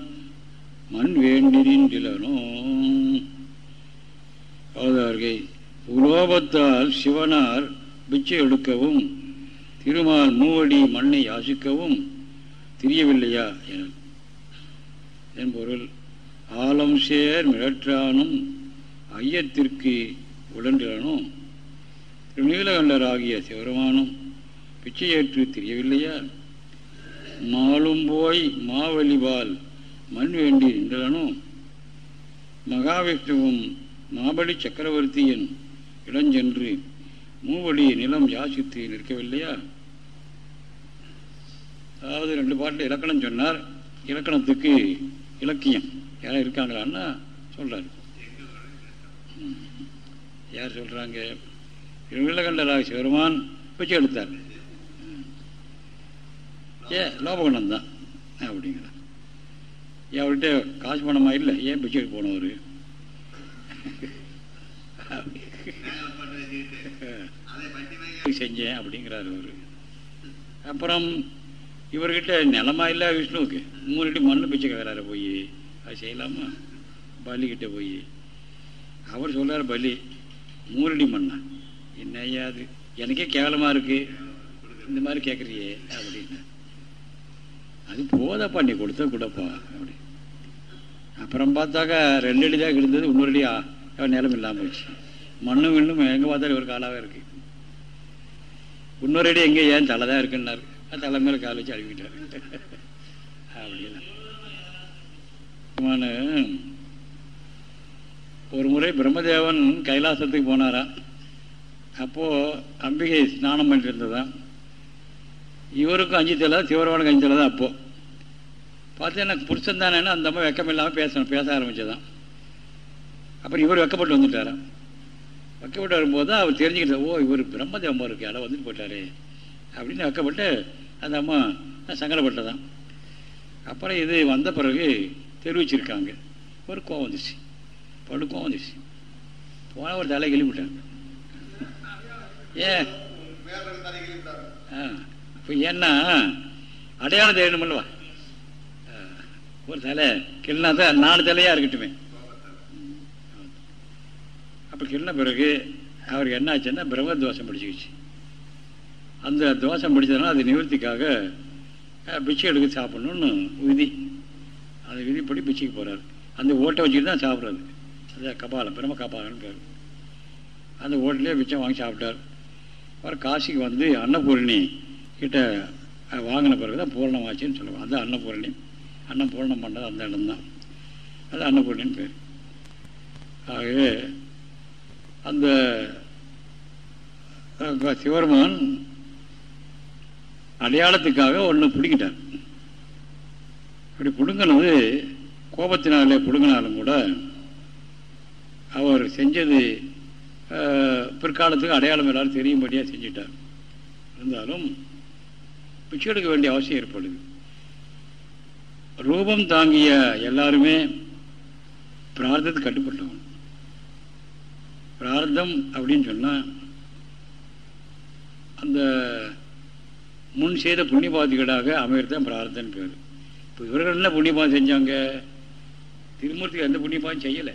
மண் வேண்டினின்றிலனோ அவதார்கை உலோபத்தால் சிவனார் பிச்சை எடுக்கவும் திருமால் மூவடி மண்ணை யாசிக்கவும் தெரியவில்லையா? என. என் பொருள் ஆலம் சேர் மிழற்றானும் ஐயத்திற்கு உடன்றானும் திருநீலகண்டராகிய சிவருமானும் பிச்சையேற்று தெரியவில்லையா மாலும் போய் மாவலிபால் மண் வேண்டி நின்றனும் மகாவிஷ்ணுவும் மாபலி சக்கரவர்த்தியின் இடஞ்சென்று மூவடி நிலம் யாசித்து நிற்கவில்லையா? அதாவது ரெண்டு பாட்டில் இலக்கணம் சொன்னார். இலக்கணத்துக்கு இலக்கியம். யாரும் இருக்காங்களான்னா சொல்கிறார் யார் சொல்கிறாங்க நீலகண்டராக சிவருமான் பிச்சை எடுத்தார். ஏ லோபகுணம் தான் அப்படிங்கிறார். ஏன் அவர்கிட்ட காசு பணமா இல்லை. ஏன் பிச்சை எடுக்க போனவர்? செஞ்சேன் அப்படிங்கிறார் அவர். அப்புறம் இவர்கிட்ட நிலமா இல்லை விஷ்ணுவுக்கு? மூணு மண்ணு பிச்சை கேட்குறாரு போய்? அது செய்யலாமா? பலிக்கிட்ட போய். அவர் சொல்கிறார் பலி. மூரடி மண்ணா? என்னையா அது? எனக்கே கேவலமாக இருக்கு. இந்த மாதிரி கேட்குறியே அப்படின்னு. அது போதப்பா நீ கொடுத்த கொடுப்பா அப்படி. அப்புறம் பார்த்தாக்கா ரெண்டு அடி தான் இருந்தது இன்னொரு அடி நிலம் இல்லாமல் போச்சு. மண்ணும் இன்னும் எங்கே பார்த்தாலும் ஒரு காலாகவே இருக்குது இன்னொரு அடி எங்கே? ஏன் தலை தான் இருக்குன்னாரு. தலை மேலே கால் வச்சு அழுவிட்டார் அப்படின்னா. ஒரு முறை பிரம்மதேவன் கைலாசத்துக்கு போனாரான் அப்போது அம்பிகை ஸ்நானம் பண்ணிட்டு இருந்ததான் இவருக்கும் அஞ்சு தலை சிவரவனுக்கு அஞ்சு தலை தான் அப்போது பார்த்து எனக்கு புருஷன் தானே அந்த அம்மா வெக்கம் இல்லாமல் பேசணும் பேச ஆரம்பித்ததான் அப்புறம் இவர் வெக்கப்பட்டு வந்துட்டாராம் வெக்கப்பட்டு வரும்போது அவர் தெரிஞ்சுக்கிட்ட ஓ இவர் பிரம்மதேவம் இருக்கு இடம் வந்துட்டு போயிட்டாரு. அப்படின்னு வெக்கப்பட்டு அந்த அம்மா சங்கடப்பட்டதான் அப்புறம் இது வந்த பிறகு தெரிவிச்சிருக்காங்க ஒரு கோவம் வந்துச்சு. படுக்கும் வந்துச்சு. போன ஒரு தலை கிளம்பிட்டாங்க. ஏன்? இப்போ ஏன்னா அடையாளம் தேடணுமல்லவா ஒரு தலை கிள்ளனா தான் நாலு தலையாக இருக்கட்டுமே. அப்போ கிள்ளன பிறகு அவருக்கு என்ன ஆச்சுன்னா பிரம்ம தோஷம் பிடிச்சிக்கிச்சு. அந்த தோஷம் பிடிச்சதுனால அது நிவர்த்திக்காக பிச்சை எடுக்க சாப்பிடணும்னு விதி. அந்த விதிப்படி பிச்சைக்கு போகிறாரு அந்த ஓட்டை வச்சுட்டு தான் சாப்பிட்றது. அது கபாலம் பிரம்ம கபாலம்னு பேர். அந்த ஓட்டிலே பிச்சை வாங்கி சாப்பிட்டார். அப்புறம் காசிக்கு வந்து அன்னபூரணி கிட்ட வாங்கின பிறகு தான் பூரணமாச்சுன்னு சொல்லுவாங்க. அது அன்னபூரணி. அன்னம் பூரணம் பண்ணது அந்த இடம்தான். அது அன்னபூரணின்னு பேர். ஆகவே அந்த சிவருமான் அடையாளத்துக்காக ஒன்று பிடிக்கிட்டார் அப்படி பிடுங்கினது கோபத்தினாலே பிடுங்கினாலும் கூட அவர் செஞ்சது பிற்காலத்துக்கு அடையாளம் எல்லாரும் தெரியும்படியாக செஞ்சிட்டார். இருந்தாலும் பிச்சை எடுக்க வேண்டிய அவசியம் ஏற்படுது. ரூபம் தாங்கிய எல்லாருமே பிரார்த்தத்துக்கு கட்டுப்பட்டவன் பிரார்த்தம் அப்படின்னு சொன்னால் அந்த முன் செய்த புண்ணியபாதிகளாக அமையத்தான் பிரார்த்தன் பேர். இப்போ இவர்கள் என்ன புண்ணியபாதம் செஞ்சாங்க? திருமூர்த்திக்கு எந்த புண்ணியபாதம் செய்யலை.